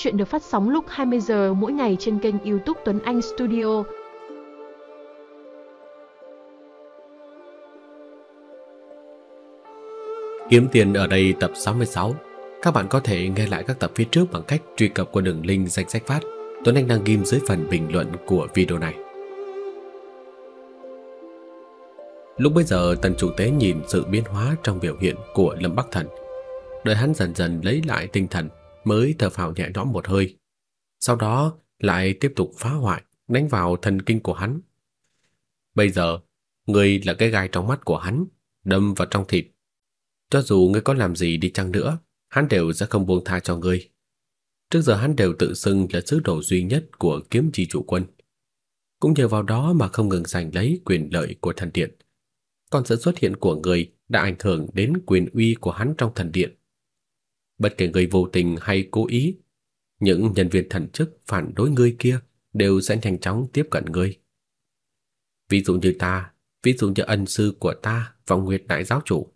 Chuyện được phát sóng lúc 20 giờ mỗi ngày trên kênh YouTube Tuấn Anh Studio. Kiếm tiền ở đây tập 66. Các bạn có thể nghe lại các tập phía trước bằng cách truy cập qua đường link danh sách phát Tuấn Anh đang ghim dưới phần bình luận của video này. Lúc bây giờ, tần chủ tế nhìn sự biến hóa trong biểu hiện của Lâm Bắc Thần. Đợi hắn dần dần lấy lại tinh thần mới thở phào nhẹ nhõm một hơi. Sau đó lại tiếp tục phá hoại, đánh vào thần kinh của hắn. Bây giờ, người là cái gai trong mắt của hắn, đâm vào trong thịt. Cho dù ngươi có làm gì đi chăng nữa, hắn đều sẽ không buông tha cho ngươi. Trước giờ hắn đều tự xưng là sứ đồ duy nhất của kiếm chi chủ quân. Cũng nhờ vào đó mà không ngừng giành lấy quyền lợi của thần điện. Còn sự xuất hiện của người đã ảnh hưởng đến quyền uy của hắn trong thần điện. Bất kể người vô tình hay cố ý, những nhân viên thần chức phản đối ngươi kia đều sẽ nhanh chóng tiếp cận ngươi. Ví dụ như ta, ví dụ như ân sư của ta, Vọng Nguyệt Đại Giáo Chủ.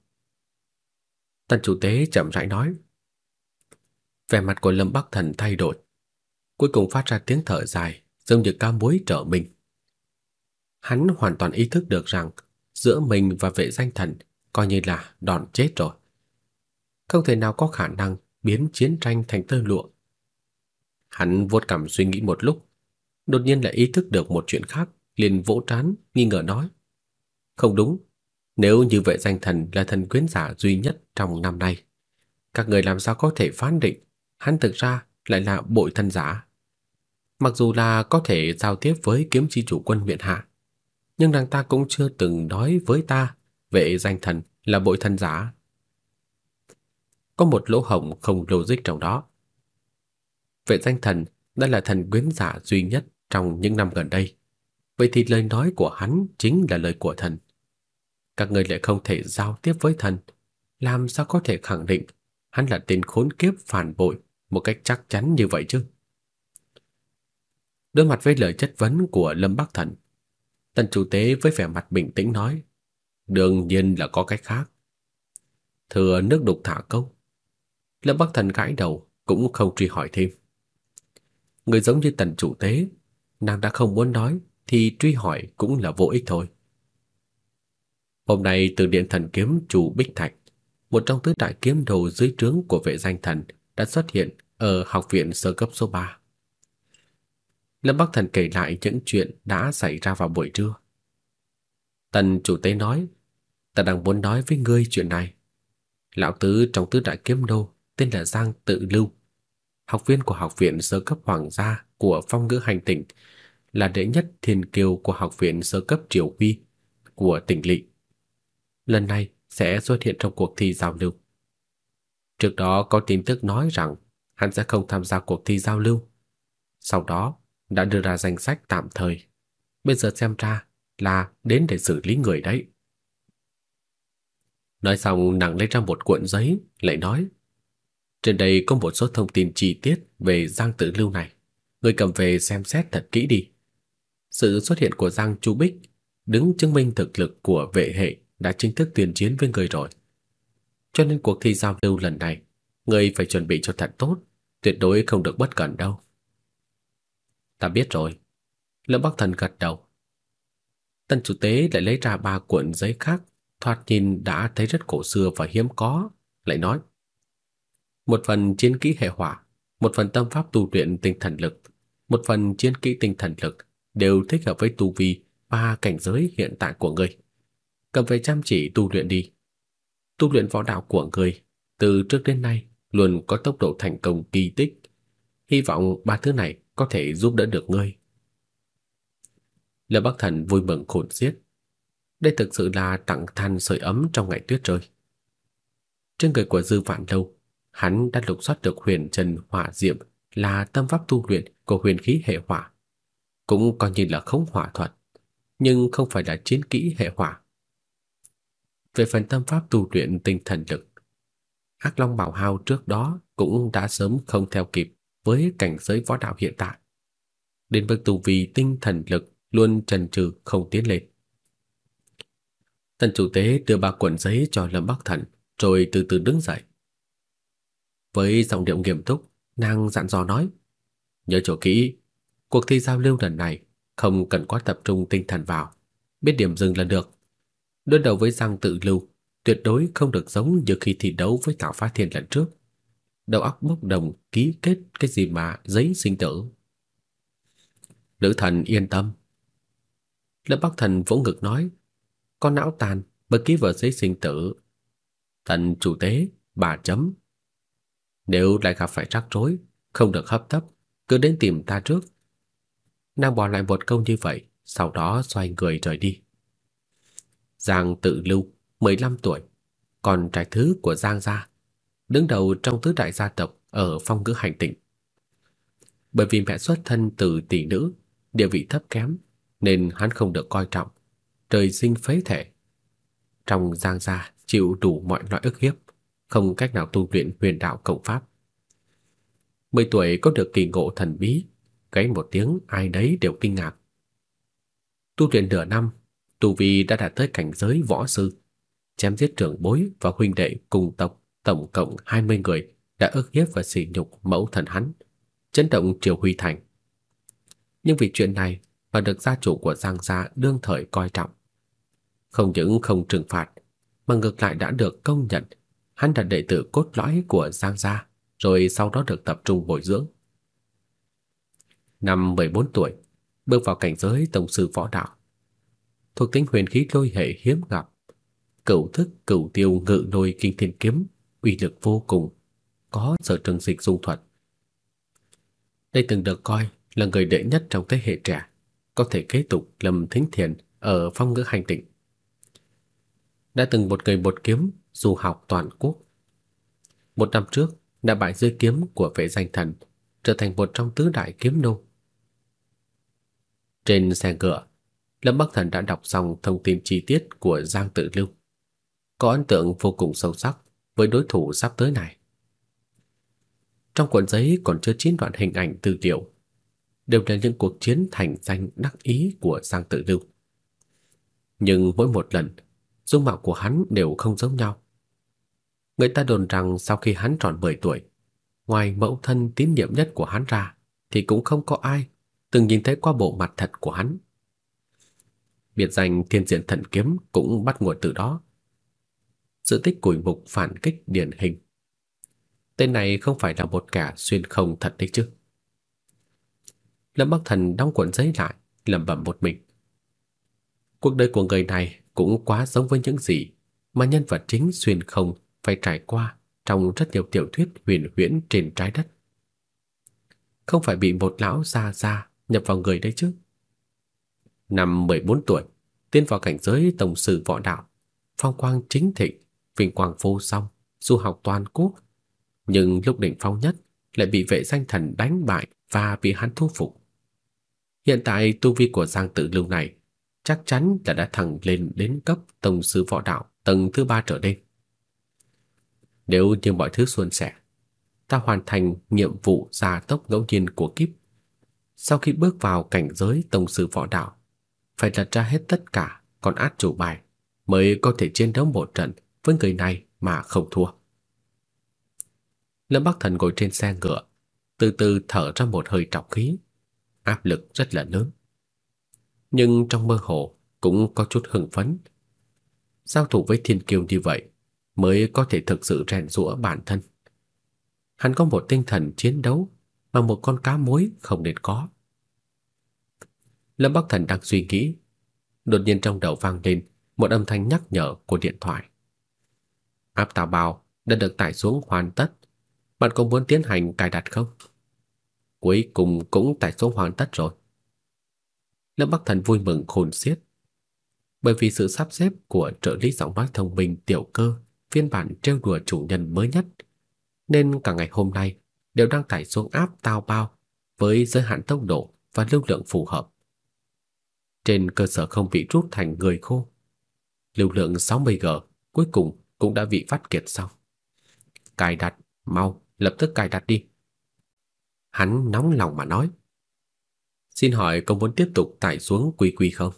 Tần chủ tế chậm rãi nói. Vẻ mặt của Lâm Bắc Thần thay đổi, cuối cùng phát ra tiếng thở dài, giống như cao muối trở mình. Hắn hoàn toàn ý thức được rằng giữa mình và vệ danh thần coi như là đòn chết rồi. Không thể nào có khả năng biến chiến tranh thành tơ lụa. Hắn vuốt cằm suy nghĩ một lúc, đột nhiên lại ý thức được một chuyện khác, liền vỗ trán, nghi ngờ nói: "Không đúng, nếu như vậy danh thần là thần quyến giả duy nhất trong năm nay, các người làm sao có thể phán định hắn thực ra lại là bội thân giả? Mặc dù là có thể giao tiếp với kiếm chi chủ quân huyện hạ, nhưng nàng ta cũng chưa từng nói với ta về danh thần là bội thân giả. Có một lỗ hổng không logic trong đó. Vệ danh thần đã là thần quyến giả duy nhất trong những năm gần đây. Vậy thì lời nói của hắn chính là lời của thần. Các người lại không thể giao tiếp với thần, làm sao có thể khẳng định hắn là tên khốn kiếp phản bội một cách chắc chắn như vậy chứ? Đối mặt với lời chất vấn của Lâm Bắc Thần, Tần chủ tế với vẻ mặt bình tĩnh nói, đương nhiên là có cách khác. Thừa nước đục thả câu. Lâm Bắc Thần gãi đầu, cũng không truy hỏi thêm. Người giống như tần chủ tế, nàng đã không muốn nói thì truy hỏi cũng là vô ích thôi. Hôm nay từ điện thần kiếm chủ Bích Thạch, một trong tứ đại kiếm đồ dưới trướng của vệ danh thần đã xuất hiện ở học viện sơ cấp số 3. Lâm Bắc Thần kể lại những chuyện đã xảy ra vào buổi trưa. Tần chủ tế nói, ta đang muốn nói với ngươi chuyện này. Lão tứ trong tứ đại kiếm đô tên là Giang Tự Lưu, học viên của học viện sơ cấp hoàng gia của phong ngữ hành tỉnh, là đệ nhất thiên kiêu của học viện sơ cấp triều huy của tỉnh lỵ. Lần này sẽ xuất hiện trong cuộc thi giao lưu. Trước đó có tin tức nói rằng hắn sẽ không tham gia cuộc thi giao lưu. Sau đó đã đưa ra danh sách tạm thời. Bây giờ xem ra là đến để xử lý người đấy. Nói xong nàng lấy ra một cuộn giấy, lại nói trên đây có một số thông tin chi tiết về Giang Tử Lưu này. Người cầm về xem xét thật kỹ đi. Sự xuất hiện của Giang Chu Bích đứng chứng minh thực lực của vệ hệ đã chính thức tuyên chiến với người rồi. Cho nên cuộc thi giao lưu lần này, người phải chuẩn bị cho thật tốt, tuyệt đối không được bất cẩn đâu. Ta biết rồi. Lâm Bắc Thần gật đầu. Tân chủ tế lại lấy ra ba cuộn giấy khác, thoạt nhìn đã thấy rất cổ xưa và hiếm có, lại nói: một phần chiến kỹ hệ hỏa, một phần tâm pháp tu luyện tinh thần lực, một phần chiến kỹ tinh thần lực đều thích hợp với tu vi ba cảnh giới hiện tại của ngươi. Cầm về chăm chỉ tu luyện đi. Tu luyện võ đạo của ngươi từ trước đến nay luôn có tốc độ thành công kỳ tích. Hy vọng ba thứ này có thể giúp đỡ được ngươi. Lâm Bắc Thần vui mừng khôn xiết. Đây thực sự là tặng than sưởi ấm trong ngày tuyết rơi. Trên người của Dư Vạn Lâu, hắn đã lục soát được huyền trần hỏa diệm là tâm pháp tu luyện của huyền khí hệ hỏa, cũng coi như là khống hỏa thuật, nhưng không phải là chiến kỹ hệ hỏa. Về phần tâm pháp tu luyện tinh thần lực, Hắc Long Bảo Hào trước đó cũng đã sớm không theo kịp với cảnh giới võ đạo hiện tại. Đến bậc tu vi tinh thần lực luôn chần chừ không tiến lên. Tần chủ tế đưa ba cuộn giấy cho Lâm Bắc Thần, rồi từ từ đứng dậy. Với giọng điệu nghiêm túc, Nàng dặn dò nói, nhớ chỗ kỹ, cuộc thi giao lưu lần này không cần quá tập trung tinh thần vào, biết điểm dừng là được. Đối đầu với Giang Tự Lưu, tuyệt đối không được giống như khi thi đấu với Tào Phá Thiên lần trước. Đầu óc bốc đồng ký kết cái gì mà giấy sinh tử. Nữ thần yên tâm. Lâm Bắc Thần vỗ ngực nói, con não tàn bất ký vở giấy sinh tử. Thần chủ tế, bà chấm. Nếu lại gặp phải rắc rối, không được hấp tấp, cứ đến tìm ta trước. Nàng bỏ lại một câu như vậy, sau đó xoay người rời đi. Giang Tự Lưu, 15 tuổi, còn trai thứ của Giang gia, đứng đầu trong tứ đại gia tộc ở phong ngữ hành Tỉnh. Bởi vì mẹ xuất thân từ tỷ nữ, địa vị thấp kém, nên hắn không được coi trọng, trời sinh phế thể. Trong Giang gia chịu đủ mọi loại ức hiếp, không cách nào tu luyện huyền đạo cộng pháp. 10 tuổi có được kỳ ngộ thần bí, cái một tiếng ai đấy đều kinh ngạc. Tu luyện nửa năm, tu vi đã đạt tới cảnh giới võ sư, chém giết trưởng bối và huynh đệ cùng tộc tổng cộng 20 người đã ức hiếp và sỉ nhục mẫu thần hắn, chấn động Triều Huy Thành. Nhưng vì chuyện này mà được gia chủ của Giang gia đương thời coi trọng. Không những không trừng phạt, mà ngược lại đã được công nhận hắn là đệ tử cốt lõi của Giang gia, rồi sau đó được tập trung bồi dưỡng. Năm 14 tuổi, bước vào cảnh giới tổng sư võ đạo. Thuộc tính huyền khí lôi hệ hiếm gặp, cửu thức cửu tiêu ngự lôi kinh thiên kiếm uy lực vô cùng, có sở trường dịch dung thuật. Đây từng được coi là người đệ nhất trong thế hệ trẻ, có thể kế tục Lâm Thính Thiền ở phong ngữ hành tịnh. Đã từng một người một kiếm du học toàn quốc. Một năm trước đã bại dưới kiếm của vệ danh thần, trở thành một trong tứ đại kiếm nô. Trên xe ngựa, Lâm Bắc Thần đã đọc xong thông tin chi tiết của Giang Tự Lưu. Có ấn tượng vô cùng sâu sắc với đối thủ sắp tới này. Trong cuộn giấy còn chưa chín đoạn hình ảnh tư liệu, đều là những cuộc chiến thành danh đắc ý của Giang Tự Lưu. Nhưng mỗi một lần, dung mạo của hắn đều không giống nhau. Người ta đồn rằng sau khi hắn tròn 10 tuổi, ngoài mẫu thân tín nhiệm nhất của hắn ra, thì cũng không có ai từng nhìn thấy qua bộ mặt thật của hắn. Biệt danh Thiên Diện Thần Kiếm cũng bắt nguồn từ đó. Sự tích củi mục phản kích điển hình. Tên này không phải là một kẻ xuyên không thật đấy chứ. Lâm Bắc Thần đóng cuộn giấy lại, lẩm bẩm một mình. Cuộc đời của người này cũng quá giống với những gì mà nhân vật chính xuyên không phải trải qua trong rất nhiều tiểu thuyết huyền huyễn trên trái đất. Không phải bị một lão già già nhập vào người đấy chứ. Năm 14 tuổi, tiến vào cảnh giới tổng sư võ đạo, phong quang chính thịnh, vinh quang vô song, du học toàn quốc, nhưng lúc đỉnh phong nhất lại bị vệ danh thần đánh bại và bị hắn thu phục. Hiện tại tu vi của Giang Tử Lưu này chắc chắn là đã thăng lên đến cấp tổng sư võ đạo tầng thứ ba trở lên. Nếu như mọi thứ suôn sẻ, ta hoàn thành nhiệm vụ gia tốc ngẫu nhiên của kiếp. Sau khi bước vào cảnh giới tổng sư võ đạo, phải lật ra hết tất cả con át chủ bài mới có thể chiến đấu một trận với người này mà không thua. Lâm Bắc Thần ngồi trên xe ngựa, từ từ thở ra một hơi trọng khí, áp lực rất là lớn. Nhưng trong mơ hồ cũng có chút hưng phấn. Giao thủ với thiên kiêu như vậy mới có thể thực sự rèn giũa bản thân. Hắn có một tinh thần chiến đấu mà một con cá mối không nên có. Lâm Bắc Thần đang suy nghĩ, đột nhiên trong đầu vang lên một âm thanh nhắc nhở của điện thoại. Áp tào bào đã được tải xuống hoàn tất. Bạn có muốn tiến hành cài đặt không? Cuối cùng cũng tải xuống hoàn tất rồi. Lâm Bắc Thần vui mừng khôn xiết. Bởi vì sự sắp xếp của trợ lý giọng nói thông minh tiểu cơ phiên bản trêu đùa chủ nhân mới nhất, nên cả ngày hôm nay đều đang tải xuống áp tao bao với giới hạn tốc độ và lưu lượng phù hợp. Trên cơ sở không bị rút thành người khô, lưu lượng 60G cuối cùng cũng đã bị phát kiệt xong. Cài đặt, mau, lập tức cài đặt đi. Hắn nóng lòng mà nói. Xin hỏi có muốn tiếp tục tải xuống quy quy không?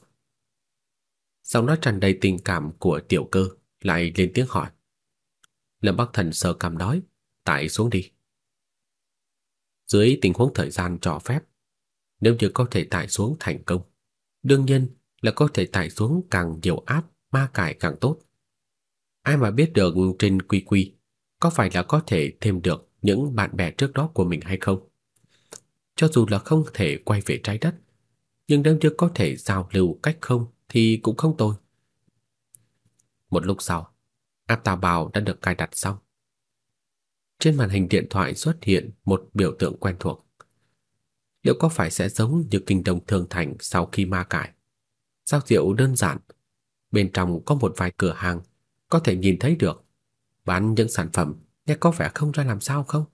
Giọng nói tràn đầy tình cảm của tiểu cơ lại lên tiếng hỏi. Lâm Bắc Thần sờ cằm nói, tải xuống đi. Dưới tình huống thời gian cho phép, nếu như có thể tải xuống thành công, đương nhiên là có thể tải xuống càng nhiều áp ma cải càng tốt. Ai mà biết được trên quy quy có phải là có thể thêm được những bạn bè trước đó của mình hay không? Cho dù là không thể quay về trái đất, nhưng nếu như có thể giao lưu cách không thì cũng không tồi. Một lúc sau, áp tà bào đã được cài đặt xong. Trên màn hình điện thoại xuất hiện một biểu tượng quen thuộc. Liệu có phải sẽ giống như kinh đông thường thành sau khi ma cải? Giao diệu đơn giản, bên trong có một vài cửa hàng có thể nhìn thấy được, bán những sản phẩm nghe có vẻ không ra làm sao không?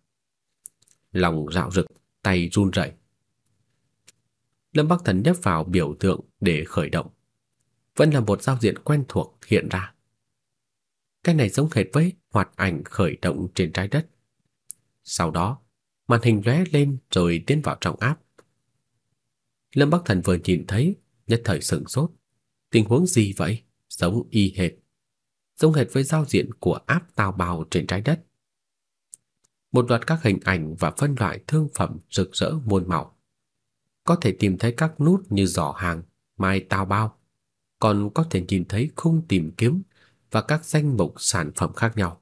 Lòng rạo rực, tay run rẩy. Lâm Bắc Thần nhấp vào biểu tượng để khởi động. Vẫn là một giao diện quen thuộc hiện ra. Cái này giống hệt với hoạt ảnh khởi động trên trái đất. Sau đó, màn hình lóe lên rồi tiến vào trong áp. Lâm Bắc Thần vừa nhìn thấy, nhất thời sửng sốt. Tình huống gì vậy? Giống y hệt. Giống hệt với giao diện của áp tào bào trên trái đất. Một loạt các hình ảnh và phân loại thương phẩm rực rỡ muôn màu. Có thể tìm thấy các nút như giỏ hàng, mai tao bao, còn có thể nhìn thấy khung tìm kiếm và các danh mục sản phẩm khác nhau,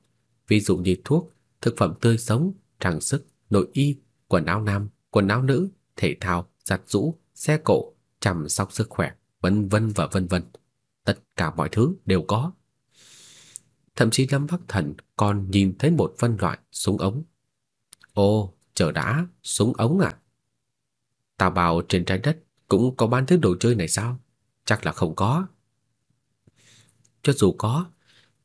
ví dụ như thuốc, thực phẩm tươi sống, trang sức, nội y, quần áo nam, quần áo nữ, thể thao, giặt giũ, xe cộ, chăm sóc sức khỏe, vân vân và vân vân. Tất cả mọi thứ đều có. Thậm chí Lâm Bắc Thần còn nhìn thấy một phân loại súng ống. Ồ, chờ đã, súng ống à? Ta bảo trên trái đất cũng có bán thứ đồ chơi này sao? Chắc là không có. Cho dù có,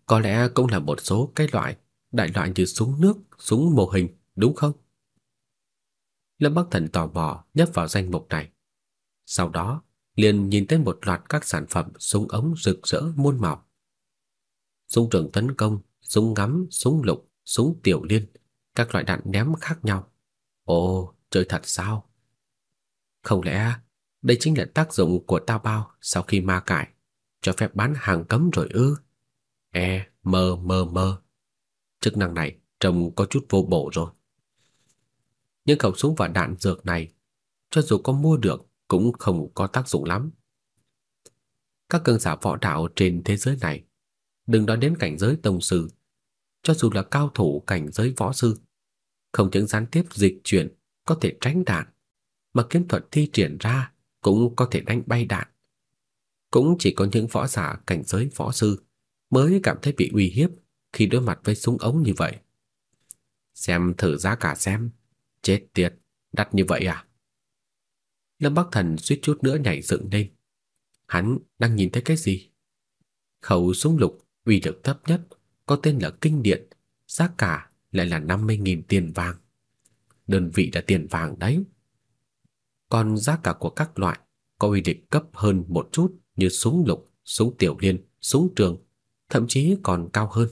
có lẽ cũng là một số cái loại đại loại như súng nước, súng mô hình, đúng không? Lâm Bắc Thần tò mò nhấp vào danh mục này. Sau đó, liền nhìn thấy một loạt các sản phẩm súng ống rực rỡ muôn màu. Súng trường tấn công, súng ngắm, súng lục, súng tiểu liên, các loại đạn ném khác nhau. Ồ, chơi thật sao? Không lẽ đây chính là tác dụng của tao bao sau khi ma cải, cho phép bán hàng cấm rồi ư? E, mơ mơ mơ. Chức năng này trông có chút vô bổ rồi. Những khẩu súng và đạn dược này, cho dù có mua được cũng không có tác dụng lắm. Các cường giả võ đạo trên thế giới này, đừng nói đến cảnh giới tông sư, cho dù là cao thủ cảnh giới võ sư, không những gián tiếp dịch chuyển có thể tránh đạn, mà kiếm thuật thi triển ra cũng có thể đánh bay đạn. Cũng chỉ có những võ giả cảnh giới võ sư mới cảm thấy bị uy hiếp khi đối mặt với súng ống như vậy. Xem thử giá cả xem, chết tiệt, đắt như vậy à? Lâm Bắc Thần suýt chút nữa nhảy dựng lên. Hắn đang nhìn thấy cái gì? Khẩu súng lục uy lực thấp nhất có tên là Kinh Điện, giá cả lại là 50.000 tiền vàng. Đơn vị là tiền vàng đấy. Còn giá cả của các loại có uy lực cấp hơn một chút như súng lục, súng tiểu liên, súng trường, thậm chí còn cao hơn.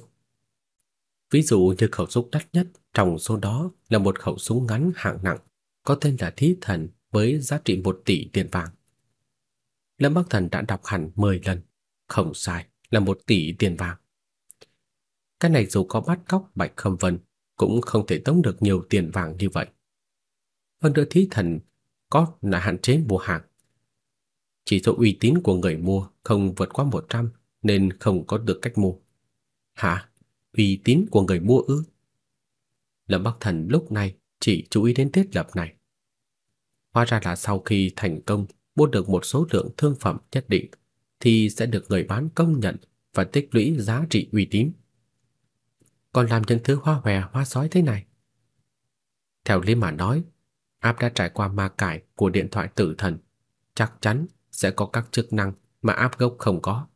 Ví dụ như khẩu súng đắt nhất trong số đó là một khẩu súng ngắn hạng nặng có tên là Thí Thần với giá trị 1 tỷ tiền vàng. Lâm Bắc Thần đã đọc hẳn 10 lần, không sai, là 1 tỷ tiền vàng. Cái này dù có bắt cóc Bạch Khâm Vân, cũng không thể tống được nhiều tiền vàng như vậy. Hơn nữa Thí Thần có là hạn chế mua hàng. Chỉ số uy tín của người mua không vượt qua 100 nên không có được cách mua. Hả? Uy tín của người mua ư? Lâm Bắc Thần lúc này chỉ chú ý đến thiết lập này. Hóa ra là sau khi thành công, mua được một số lượng thương phẩm nhất định, thì sẽ được người bán công nhận và tích lũy giá trị uy tín. Còn làm những thứ hoa hòe hoa sói thế này. Theo lý mà nói, áp đã trải qua ma cải của điện thoại tử thần, chắc chắn sẽ có các chức năng mà áp gốc không có.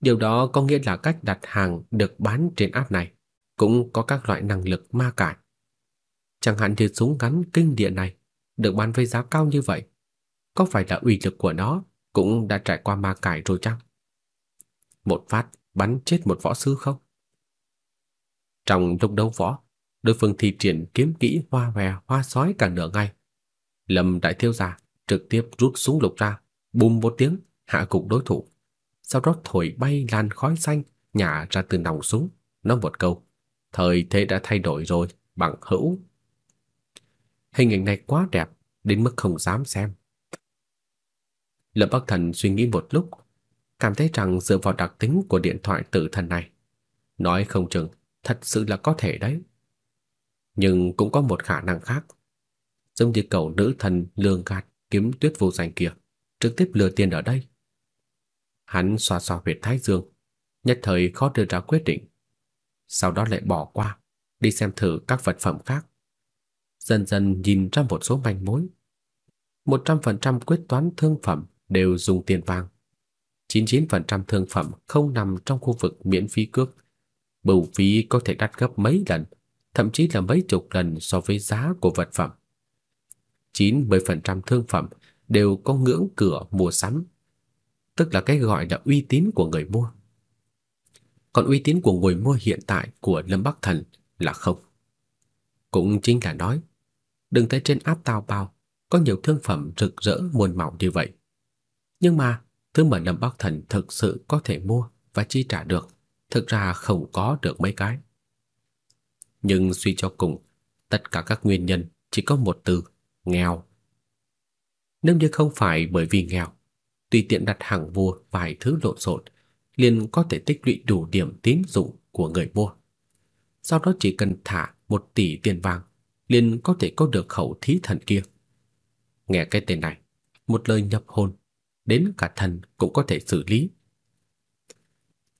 Điều đó có nghĩa là cách đặt hàng được bán trên app này cũng có các loại năng lực ma cải. Chẳng hạn như súng ngắn kinh địa này được bán với giá cao như vậy, có phải là uy lực của nó cũng đã trải qua ma cải rồi chăng? Một phát bắn chết một võ sư không? Trong lúc đấu võ, đối phương thi triển kiếm kỹ hoa hòe hoa sói cả nửa ngày. Lâm đại thiếu gia trực tiếp rút súng lục ra, bùm một tiếng hạ cục đối thủ sau đó thổi bay làn khói xanh nhả ra từ nòng súng, nói một câu, thời thế đã thay đổi rồi, bằng hữu. Hình ảnh này quá đẹp đến mức không dám xem. Lâm Bắc Thần suy nghĩ một lúc, cảm thấy rằng dựa vào đặc tính của điện thoại tử thần này, nói không chừng thật sự là có thể đấy. Nhưng cũng có một khả năng khác, giống như cậu nữ thần lường gạt kiếm tuyết vô danh kia, trực tiếp lừa tiền ở đây. Hắn xoa xoa huyệt thái dương, nhất thời khó đưa ra quyết định. Sau đó lại bỏ qua, đi xem thử các vật phẩm khác. Dần dần nhìn ra một số manh mối. 100% quyết toán thương phẩm đều dùng tiền vàng. 99% thương phẩm không nằm trong khu vực miễn phí cước. Bưu phí có thể đắt gấp mấy lần, thậm chí là mấy chục lần so với giá của vật phẩm. 90% thương phẩm đều có ngưỡng cửa mua sắm, tức là cái gọi là uy tín của người mua. Còn uy tín của người mua hiện tại của Lâm Bắc Thần là không. Cũng chính là nói, đừng thấy trên áp tao bao có nhiều thương phẩm rực rỡ muôn màu như vậy. Nhưng mà thứ mà Lâm Bắc Thần thực sự có thể mua và chi trả được, thực ra không có được mấy cái. Nhưng suy cho cùng, tất cả các nguyên nhân chỉ có một từ, nghèo. Nếu như không phải bởi vì nghèo, tùy tiện đặt hàng mua vài thứ lộn xộn, liền có thể tích lũy đủ điểm tín dụng của người mua. Sau đó chỉ cần thả một tỷ tiền vàng, liền có thể có được khẩu thí thần kia. Nghe cái tên này, một lời nhập hồn, đến cả thần cũng có thể xử lý.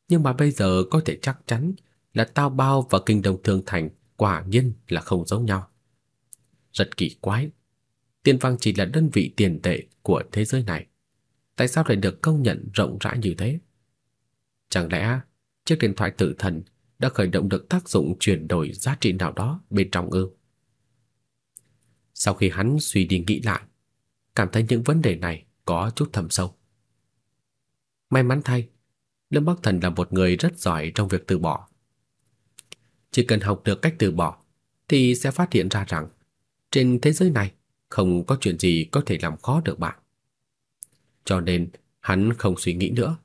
Nhưng mà bây giờ có thể chắc chắn là Tao Bao và Kinh đồng Thương Thành quả nhiên là không giống nhau. Rất kỳ quái, tiền vàng chỉ là đơn vị tiền tệ của thế giới này. Tại sao lại được công nhận rộng rãi như thế? Chẳng lẽ chiếc điện thoại tử thần đã khởi động được tác dụng chuyển đổi giá trị nào đó bên trong ư? Sau khi hắn suy đi nghĩ lại, cảm thấy những vấn đề này có chút thâm sâu. May mắn thay, Lâm Bắc Thần là một người rất giỏi trong việc từ bỏ. Chỉ cần học được cách từ bỏ thì sẽ phát hiện ra rằng trên thế giới này không có chuyện gì có thể làm khó được bạn. Cho nên hắn không suy nghĩ nữa.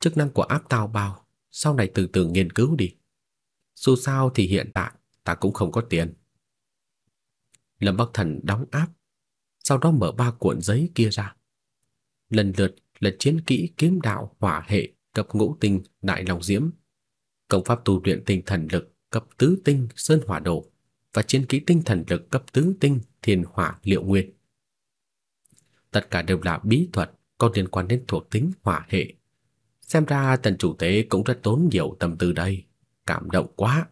Chức năng của áp tao bao sau này từ từ nghiên cứu đi. Dù sao thì hiện tại ta cũng không có tiền. Lâm Bắc Thần đóng áp, sau đó mở ba cuộn giấy kia ra. Lần lượt là chiến kỹ kiếm đạo hỏa hệ cấp ngũ tinh đại long diễm, công pháp tu luyện tinh thần lực cấp tứ tinh sơn hỏa đồ và chiến kỹ tinh thần lực cấp tứ tinh thiên hỏa liệu nguyên. Tất cả đều là bí thuật có liên quan đến thuộc tính hỏa hệ. Xem ra tần chủ tế cũng rất tốn nhiều tâm tư đây, cảm động quá.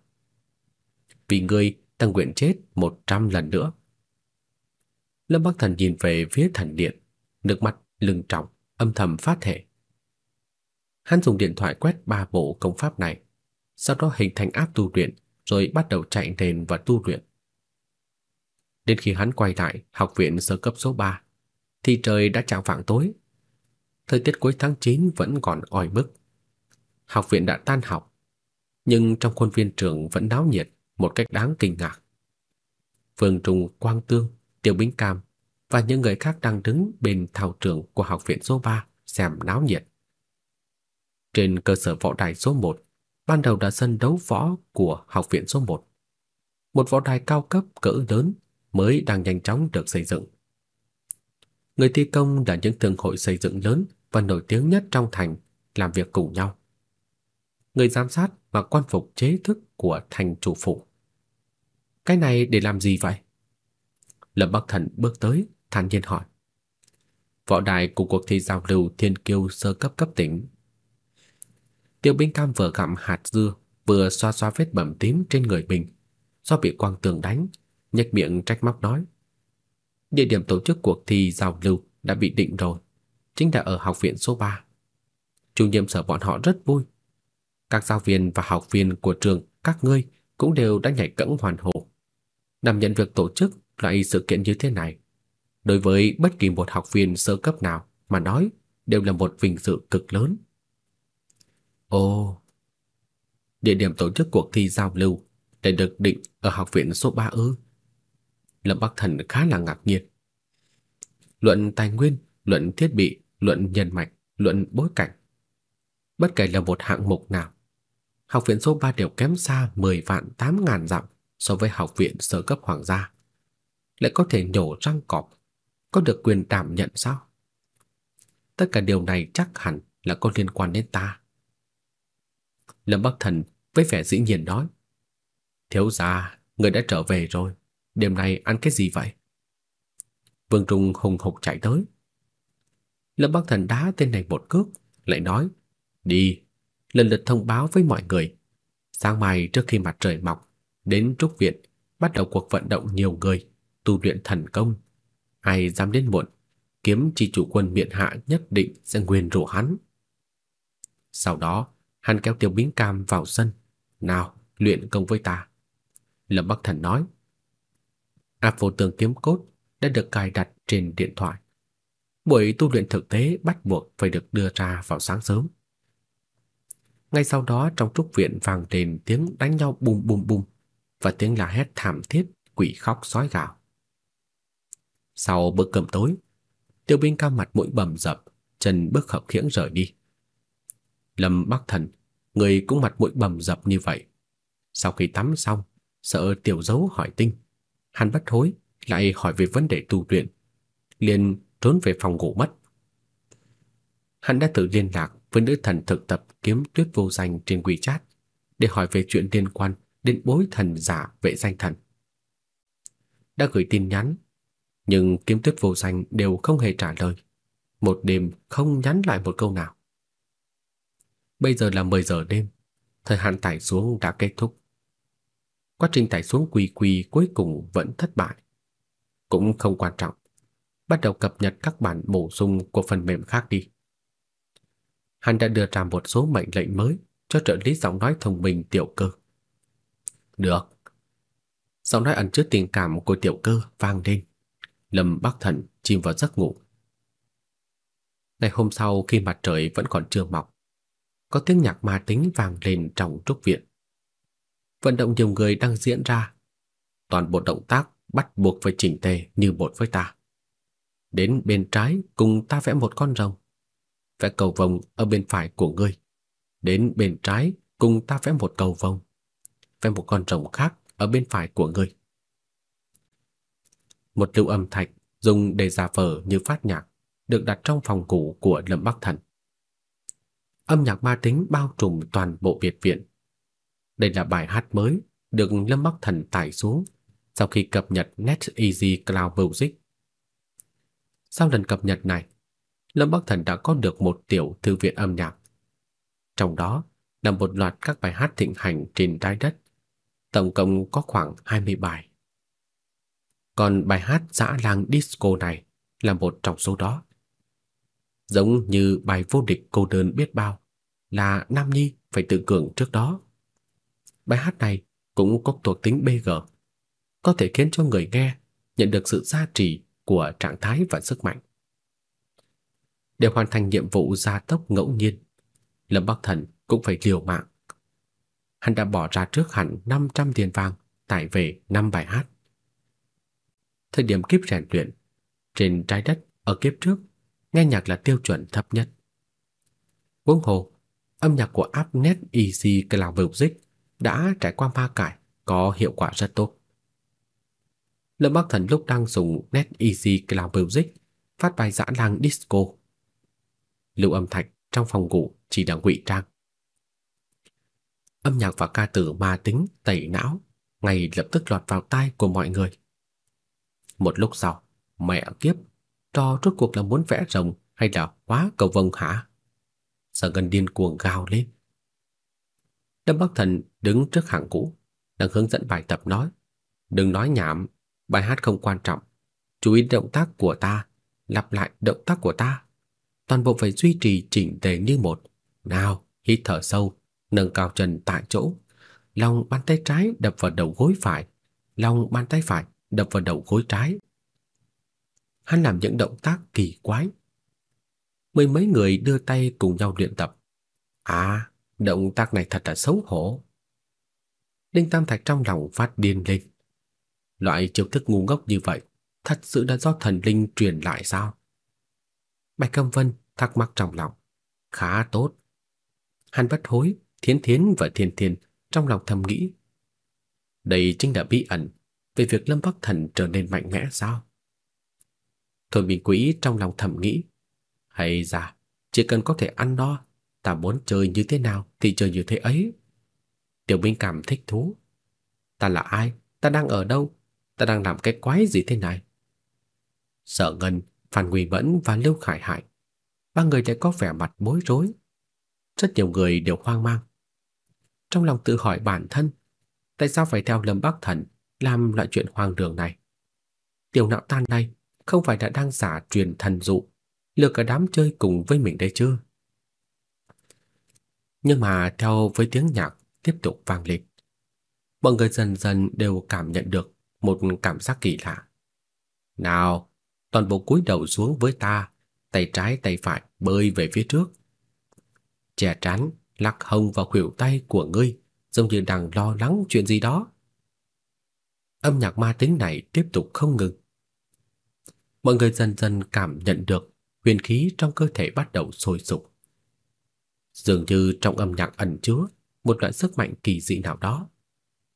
Vì ngươi ta nguyện chết một trăm lần nữa. Lâm Bắc Thần nhìn về phía thần điện, nước mắt lưng tròng, âm thầm phát thể. Hắn dùng điện thoại quét ba bộ công pháp này, sau đó hình thành áp tu luyện, rồi bắt đầu chạy nền và tu luyện. Đến khi hắn quay lại học viện sơ cấp số 3, thì trời đã chạng vạng tối. Thời tiết cuối tháng 9 vẫn còn oi bức. Học viện đã tan học, nhưng trong khuôn viên trường vẫn náo nhiệt một cách đáng kinh ngạc. Phương Trung, Quang Tương, Tiêu Bính Cam và những người khác đang đứng bên thao trường của học viện số 3 xem náo nhiệt. Trên cơ sở võ đài số 1, ban đầu là sân đấu võ của học viện số 1. Một võ đài cao cấp cỡ lớn mới đang nhanh chóng được xây dựng. Người thi công là những thương hội xây dựng lớn và nổi tiếng nhất trong thành làm việc cùng nhau. Người giám sát và quan phục chế thức của thành chủ phủ. Cái này để làm gì vậy? Lâm Bắc Thần bước tới, thản nhiên hỏi. Võ đài của cuộc thi giao lưu thiên kiêu sơ cấp cấp tỉnh. Tiêu bính Cam vừa gặm hạt dưa, vừa xoa xoa vết bầm tím trên người mình, do bị quang tường đánh, nhếch miệng trách móc nói: Địa điểm tổ chức cuộc thi giao lưu đã bị định rồi, chính là ở học viện số 3. Chủ nhiệm sở bọn họ rất vui. Các giáo viên và học viên của trường các ngươi cũng đều đã nhảy cẫng hoàn hồ. Đảm nhận việc tổ chức loại sự kiện như thế này, đối với bất kỳ một học viên sơ cấp nào mà nói đều là một vinh dự cực lớn. Ồ, địa điểm tổ chức cuộc thi giao lưu để được định ở học viện số 3 ư? Lâm Bắc Thần khá là ngạc nhiên. Luận tài nguyên, luận thiết bị, luận nhân mạch, luận bối cảnh. Bất kể là một hạng mục nào, học viện số 3 đều kém xa 10 vạn 8 ngàn dặm so với học viện sơ cấp hoàng gia. lại có thể nhổ răng cọp, có được quyền đảm nhận sao? Tất cả điều này chắc hẳn là có liên quan đến ta. Lâm Bắc Thần với vẻ dĩ nhiên nói: "Thiếu gia, người đã trở về rồi, đêm nay ăn cái gì vậy?" Vương Trung hùng hục chạy tới. Lâm Bắc Thần đá tên này một cước, lại nói: "Đi, lần lượt thông báo với mọi người, sáng mai trước khi mặt trời mọc, đến trúc viện bắt đầu cuộc vận động nhiều người tu luyện thần công. Ai dám đến muộn, kiếm chi chủ quân miện hạ nhất định sẽ nguyên rủ hắn." Sau đó, hắn kéo Tiêu Bính Cam vào sân, "Nào, luyện công với ta." Lâm Bắc Thần nói. Áp vô tường kiếm cốt đã được cài đặt trên điện thoại. Buổi tu luyện thực tế bắt buộc phải được đưa ra vào sáng sớm. Ngay sau đó trong trúc viện vang lên tiếng đánh nhau bùm bùm bùm và tiếng la hét thảm thiết, quỷ khóc sói gào. Sau bữa cơm tối, Tiêu Binh cao mặt mũi bầm dập, chân bước khập khiễng rời đi. Lâm Bắc Thần, người cũng mặt mũi bầm dập như vậy. Sau khi tắm xong, sợ tiểu dấu hỏi tinh, hắn bất hối lại hỏi về vấn đề tu luyện, liền trốn về phòng ngủ mất. Hắn đã tự liên lạc với nữ thần thực tập kiếm tuyết vô danh trên WeChat để hỏi về chuyện liên quan đến bối thần giả vệ danh thần. Đã gửi tin nhắn, nhưng kiếm tuyết vô danh đều không hề trả lời. Một đêm không nhắn lại một câu nào. Bây giờ là 10 giờ đêm, thời hạn tải xuống đã kết thúc. Quá trình tải xuống quỳ quỳ cuối cùng vẫn thất bại. Cũng không quan trọng. Bắt đầu cập nhật các bản bổ sung của phần mềm khác đi. Hắn đã đưa ra một số mệnh lệnh mới cho trợ lý giọng nói thông minh tiểu cơ. Được. Giọng nói ẩn chứa tình cảm của tiểu cơ vang lên. Lâm Bắc Thần chìm vào giấc ngủ. Ngày hôm sau khi mặt trời vẫn còn chưa mọc, có tiếng nhạc ma tính vang lên trong trúc viện. Vận động nhiều người đang diễn ra. Toàn bộ động tác bắt buộc phải chỉnh tề như một với ta. Đến bên trái cùng ta vẽ một con rồng. Vẽ cầu vồng ở bên phải của ngươi. Đến bên trái cùng ta vẽ một cầu vồng. Vẽ một con rồng khác ở bên phải của ngươi. Một lưu âm thạch dùng để giả vờ như phát nhạc được đặt trong phòng ngủ của Lâm Bắc Thần. Âm nhạc ma tính bao trùm toàn bộ biệt viện. Đây là bài hát mới được Lâm Bắc Thần tải xuống sau khi cập nhật NetEasy Cloud Music. Sau lần cập nhật này, Lâm Bắc Thần đã có được một tiểu thư viện âm nhạc. Trong đó là một loạt các bài hát thịnh hành trên trái đất, tổng cộng có khoảng 20 bài. Còn bài hát dã lang disco này là một trong số đó. Giống như bài vô địch cô đơn biết bao là Nam Nhi phải tự cường trước đó. Bài hát này cũng có thuộc tính BG, có thể khiến cho người nghe nhận được sự gia trì của trạng thái và sức mạnh. Để hoàn thành nhiệm vụ gia tốc ngẫu nhiên, Lâm Bắc Thần cũng phải liều mạng. Hắn đã bỏ ra trước hẳn 500 tiền vàng tải về 5 bài hát. Thời điểm kiếp rèn luyện, trên trái đất ở kiếp trước, nghe nhạc là tiêu chuẩn thấp nhất. Huống hồ, âm nhạc của Apnet Easy Cloud Music đã trải qua ma cải, có hiệu quả rất tốt. Lâm Bắc Thần lúc đang dùng NetEasy Cloud Music phát bài dã lang disco. Lưu âm thạch trong phòng ngủ chỉ đang ngụy trang. Âm nhạc và ca từ ma tính tẩy não ngay lập tức lọt vào tai của mọi người. Một lúc sau, mẹ kiếp, trò rốt cuộc là muốn vẽ rồng hay là quá cầu vồng hả? Sở Ngân điên cuồng gào lên. Lâm Bắc Thần đứng trước hàng cũ, đang hướng dẫn bài tập nói: "Đừng nói nhảm, bài hát không quan trọng, chú ý động tác của ta, lặp lại động tác của ta. Toàn bộ phải duy trì chỉnh tề như một. Nào, hít thở sâu, nâng cao chân tại chỗ, lòng bàn tay trái đập vào đầu gối phải, lòng bàn tay phải đập vào đầu gối trái. Hắn làm những động tác kỳ quái. Mười mấy người đưa tay cùng nhau luyện tập. À, động tác này thật là xấu hổ. Đinh Tam Thạch trong lòng phát điên lên. Loại chiêu thức ngu ngốc như vậy, thật sự đã do thần linh truyền lại sao? Bạch Cẩm Vân thắc mắc trong lòng, khá tốt. Hắn bất hối, Thiến Thiến và Thiên Thiên trong lòng thầm nghĩ, đây chính là bí ẩn về việc Lâm Bắc Thần trở nên mạnh mẽ sao? Thôi Minh Quý trong lòng thầm nghĩ, hay ra chỉ cần có thể ăn no, ta muốn chơi như thế nào thì chơi như thế ấy. Tiểu Minh cảm thích thú. Ta là ai? Ta đang ở đâu? Ta đang làm cái quái gì thế này? Sở Ngân, Phan Nguy Mẫn và Lưu Khải Hải, ba người lại có vẻ mặt bối rối. Rất nhiều người đều hoang mang. Trong lòng tự hỏi bản thân, tại sao phải theo Lâm Bắc Thần làm loại chuyện hoang đường này? Tiểu nạo tan này không phải đã đang giả truyền thần dụ, lừa cả đám chơi cùng với mình đây chưa? Nhưng mà theo với tiếng nhạc tiếp tục vang lên, mọi người dần dần đều cảm nhận được một cảm giác kỳ lạ. Nào, toàn bộ cúi đầu xuống với ta, tay trái tay phải bơi về phía trước. Chè trán, lắc hông vào khuỷu tay của ngươi, giống như đang lo lắng chuyện gì đó. Âm nhạc ma tính này tiếp tục không ngừng. Mọi người dần dần cảm nhận được huyền khí trong cơ thể bắt đầu sôi sục. Dường như trong âm nhạc ẩn chứa một loại sức mạnh kỳ dị nào đó,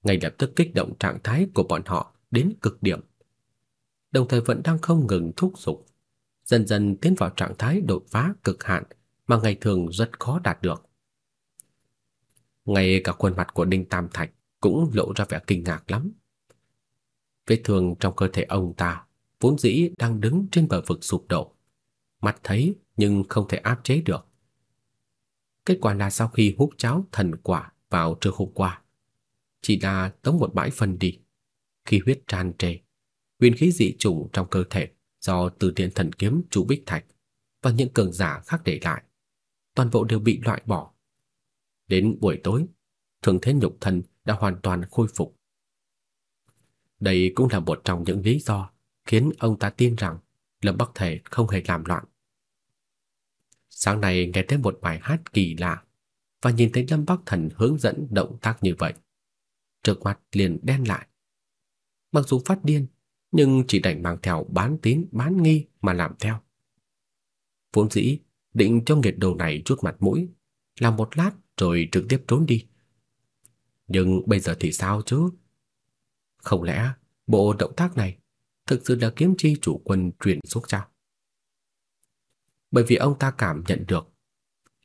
ngay lập tức kích động trạng thái của bọn họ đến cực điểm. Đồng thời vẫn đang không ngừng thúc giục, dần dần tiến vào trạng thái đột phá cực hạn mà ngày thường rất khó đạt được. Ngay cả khuôn mặt của Đinh Tam Thạch cũng lộ ra vẻ kinh ngạc lắm. Vết thương trong cơ thể ông ta vốn dĩ đang đứng trên bờ vực sụp đổ, mắt thấy nhưng không thể áp chế được. Kết quả là sau khi hút cháo thần quả vào trưa hôm qua, chỉ là tống một bãi phân đi. Khi huyết tràn trề, nguyên khí dị chủng trong cơ thể do từ điện thần kiếm chủ bích thạch và những cường giả khác để lại, toàn bộ đều bị loại bỏ. Đến buổi tối, thường thế nhục thân đã hoàn toàn khôi phục. Đây cũng là một trong những lý do khiến ông ta tin rằng Lâm Bắc Thể không hề làm loạn. Sáng nay nghe thấy một bài hát kỳ lạ và nhìn thấy Lâm Bắc Thần hướng dẫn động tác như vậy. Trước mặt liền đen lại. Mặc dù phát điên, nhưng chỉ đành mang theo bán tín bán nghi mà làm theo. Vốn dĩ định cho nghiệt đồ này chút mặt mũi, làm một lát rồi trực tiếp trốn đi. Nhưng bây giờ thì sao chứ? Không lẽ bộ động tác này thực sự là kiếm chi chủ quân truyền xuống sao? Bởi vì ông ta cảm nhận được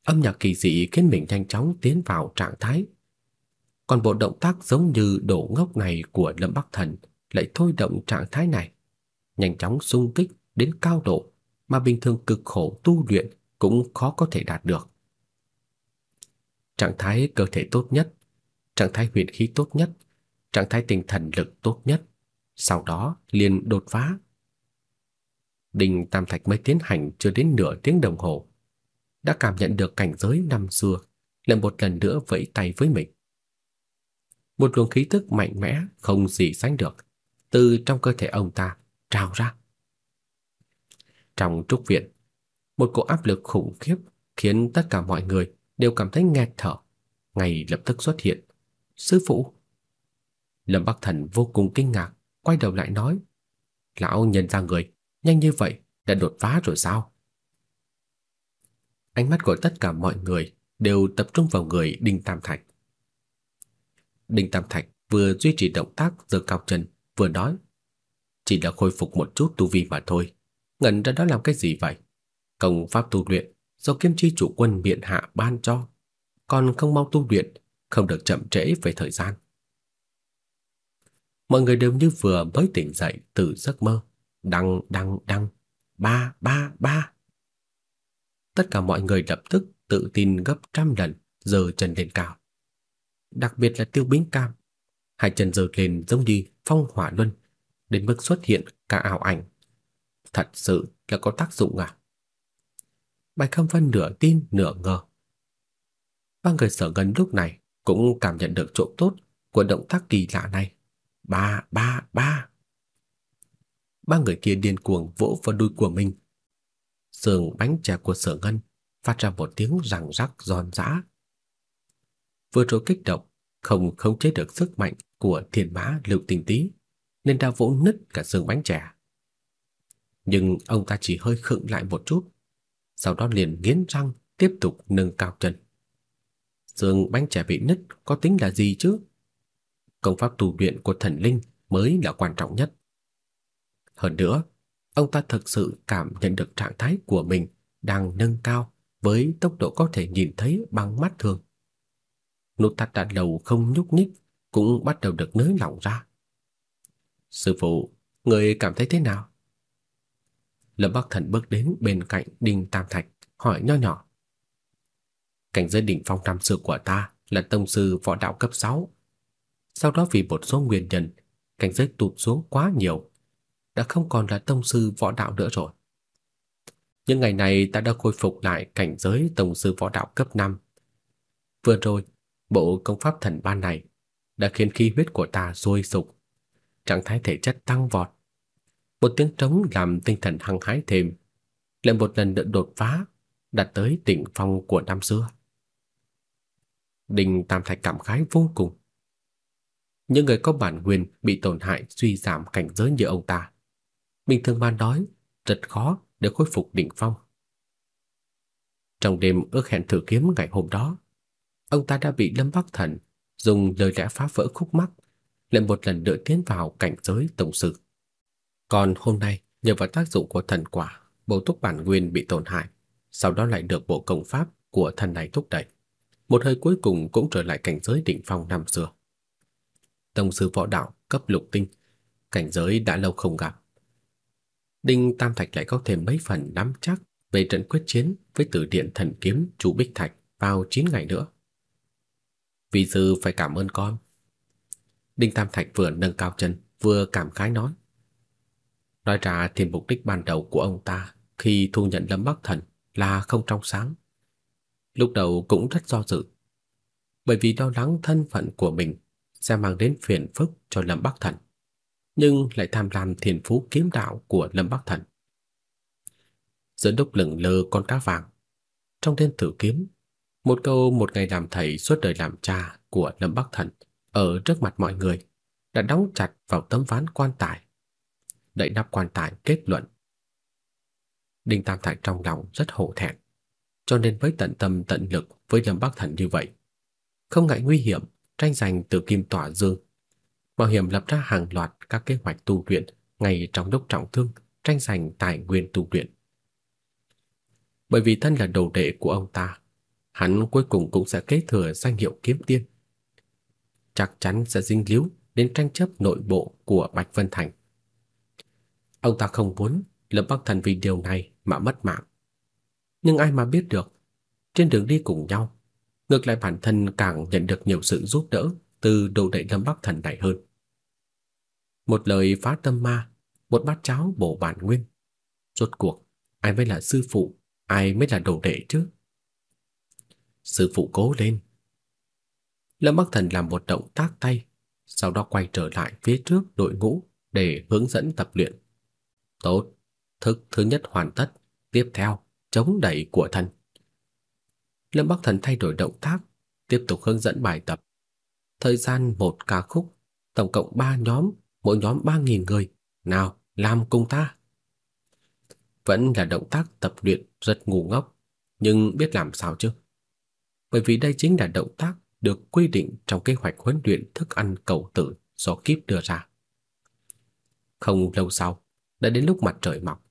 âm nhạc kỳ dị khiến mình nhanh chóng tiến vào trạng thái. Còn bộ động tác giống như đổ ngốc này của Lâm Bắc Thần lại thôi động trạng thái này, nhanh chóng xung kích đến cao độ mà bình thường cực khổ tu luyện cũng khó có thể đạt được. Trạng thái cơ thể tốt nhất, trạng thái huyền khí tốt nhất, trạng thái tinh thần lực tốt nhất, sau đó liền đột phá. Đinh Tam Thạch mới tiến hành chưa đến nửa tiếng đồng hồ, đã cảm nhận được cảnh giới năm xưa, lại một lần nữa vẫy tay với mình. Một luồng khí tức mạnh mẽ không gì sánh được từ trong cơ thể ông ta trào ra. Trong trúc viện, một cỗ áp lực khủng khiếp khiến tất cả mọi người đều cảm thấy nghẹt thở, ngay lập tức xuất hiện. "Sư phụ!" Lâm Bắc Thần vô cùng kinh ngạc, quay đầu lại nói: "Lão nhận ra người, nhanh như vậy đã đột phá rồi sao?" Ánh mắt của tất cả mọi người đều tập trung vào người Đinh Tam Thạch. Đinh Tam Thạch vừa duy trì động tác giơ cao chân, vừa nói: "Chỉ là khôi phục một chút tu vi mà thôi, ngẩn ra đó làm cái gì vậy? Công pháp tu luyện do Kiếm Chi chủ quân biện hạ ban cho, còn không mau tu luyện, không được chậm trễ về thời gian." Mọi người đều như vừa mới tỉnh dậy từ giấc mơ, đăng đăng đăng, ba ba ba. Tất cả mọi người lập tức tự tin gấp trăm lần, giơ chân lên cao. Đặc biệt là Tiêu Bính Cam, hai chân giơ lên giống như phong hỏa luân, đến mức xuất hiện cả ảo ảnh. Thật sự là có tác dụng à? Bạch Khâm phân nửa tin nửa ngờ. Ba người sở gần lúc này cũng cảm nhận được chỗ tốt của động tác kỳ lạ này. Ba, ba, ba. Ba người kia điên cuồng vỗ vào đuôi của mình. Sườn bánh chè của sở ngân phát ra một tiếng răng rắc giòn giã. Vừa rồi kích động, không khống chế được sức mạnh của thiên mã lưu tình tí, nên đã vỗ nứt cả sườn bánh chè. Nhưng ông ta chỉ hơi khựng lại một chút, sau đó liền nghiến răng tiếp tục nâng cao chân. sườn bánh chè bị nứt có tính là gì chứ? Công pháp tu luyện của thần linh mới là quan trọng nhất. Hơn nữa, ông ta thực sự cảm nhận được trạng thái của mình đang nâng cao với tốc độ có thể nhìn thấy bằng mắt thường. Nút thắt đã lâu không nhúc nhích cũng bắt đầu được nới lỏng ra. Sư phụ, người cảm thấy thế nào? Lâm Bắc Thần bước đến bên cạnh Đinh Tam Thạch, hỏi nho nhỏ. Cảnh giới đỉnh phong năm xưa của ta là tông sư võ đạo cấp 6. Sau đó vì một số nguyên nhân, cảnh giới tụt xuống quá nhiều, đã không còn là tông sư võ đạo nữa rồi. Nhưng ngày này ta đã khôi phục lại cảnh giới tông sư võ đạo cấp 5. Vừa rồi, bộ công pháp thần ban này đã khiến khí huyết của ta sôi sục, trạng thái thể chất tăng vọt. Một tiếng trống làm tinh thần hăng hái thêm, lại một lần nữa đột phá, đạt tới đỉnh phong của năm xưa. Đinh Tam Thạch cảm khái vô cùng. Những người có bản nguyên bị tổn hại suy giảm cảnh giới như ông ta, bình thường mà nói rất khó để khôi phục đỉnh phong. Trong đêm ước hẹn thử kiếm ngày hôm đó, ông ta đã bị Lâm Bắc Thần dùng lời lẽ phá vỡ khúc mắc, lại một lần nữa tiến vào cảnh giới tổng sự. Còn hôm nay, nhờ vào tác dụng của thần quả, bộ túc bản nguyên bị tổn hại, sau đó lại được bộ công pháp của thần này thúc đẩy. Một hơi cuối cùng cũng trở lại cảnh giới đỉnh phong năm xưa. Tông sư võ đạo cấp lục tinh, cảnh giới đã lâu không gặp. Đinh Tam Thạch lại có thêm mấy phần nắm chắc về trận quyết chiến với Tử Điện Thần Kiếm Chu Bích Thạch vào 9 ngày nữa. Vị sư phải cảm ơn con. Đinh Tam Thạch vừa nâng cao chân, vừa cảm khái nói. Nói ra thì mục đích ban đầu của ông ta khi thu nhận Lâm Bắc Thần là không trong sáng. Lúc đầu cũng rất do dự, bởi vì lo lắng thân phận của mình sẽ mang đến phiền phức cho Lâm Bắc Thần, nhưng lại tham lam thiên phú kiếm đạo của Lâm Bắc Thần. Giữa lúc lửng lơ con cá vàng, trong tên thử kiếm, một câu một ngày làm thầy suốt đời làm cha của Lâm Bắc Thần ở trước mặt mọi người đã đóng chặt vào tấm ván quan tài. Đậy nắp quan tài kết luận. Đinh Tam Thạch trong lòng rất hổ thẹn, cho nên với tận tâm tận lực với Lâm Bắc Thần như vậy, không ngại nguy hiểm, tranh giành từ kim tỏa dương, bảo hiểm lập ra hàng loạt các kế hoạch tu luyện ngay trong lúc trọng thương, tranh giành tài nguyên tu luyện. Bởi vì thân là đầu đệ của ông ta, hắn cuối cùng cũng sẽ kế thừa danh hiệu kiếm tiên. Chắc chắn sẽ dính líu đến tranh chấp nội bộ của Bạch Vân Thành. Ông ta không muốn Lâm Bắc Thần vì điều này mà mất mạng. Nhưng ai mà biết được, trên đường đi cùng nhau, ngược lại bản thân càng nhận được nhiều sự giúp đỡ từ đồ đệ Lâm Bắc Thần này hơn. Một lời phá tâm ma, một bát cháo bổ bản nguyên. Rốt cuộc, ai mới là sư phụ, ai mới là đồ đệ chứ? Sư phụ cố lên. Lâm Bắc Thần làm một động tác tay, sau đó quay trở lại phía trước đội ngũ để hướng dẫn tập luyện. Tốt, thức thứ nhất hoàn tất, tiếp theo chống đẩy của thần. Lâm Bắc Thần thay đổi động tác, tiếp tục hướng dẫn bài tập. Thời gian một ca khúc, tổng cộng 3 nhóm, mỗi nhóm 3000 người. Nào, làm cùng ta. Vẫn là động tác tập luyện rất ngu ngốc, nhưng biết làm sao chứ? bởi vì đây chính là động tác được quy định trong kế hoạch huấn luyện thức ăn cầu tử do Kíp đưa ra. Không lâu sau, đã đến lúc mặt trời mọc.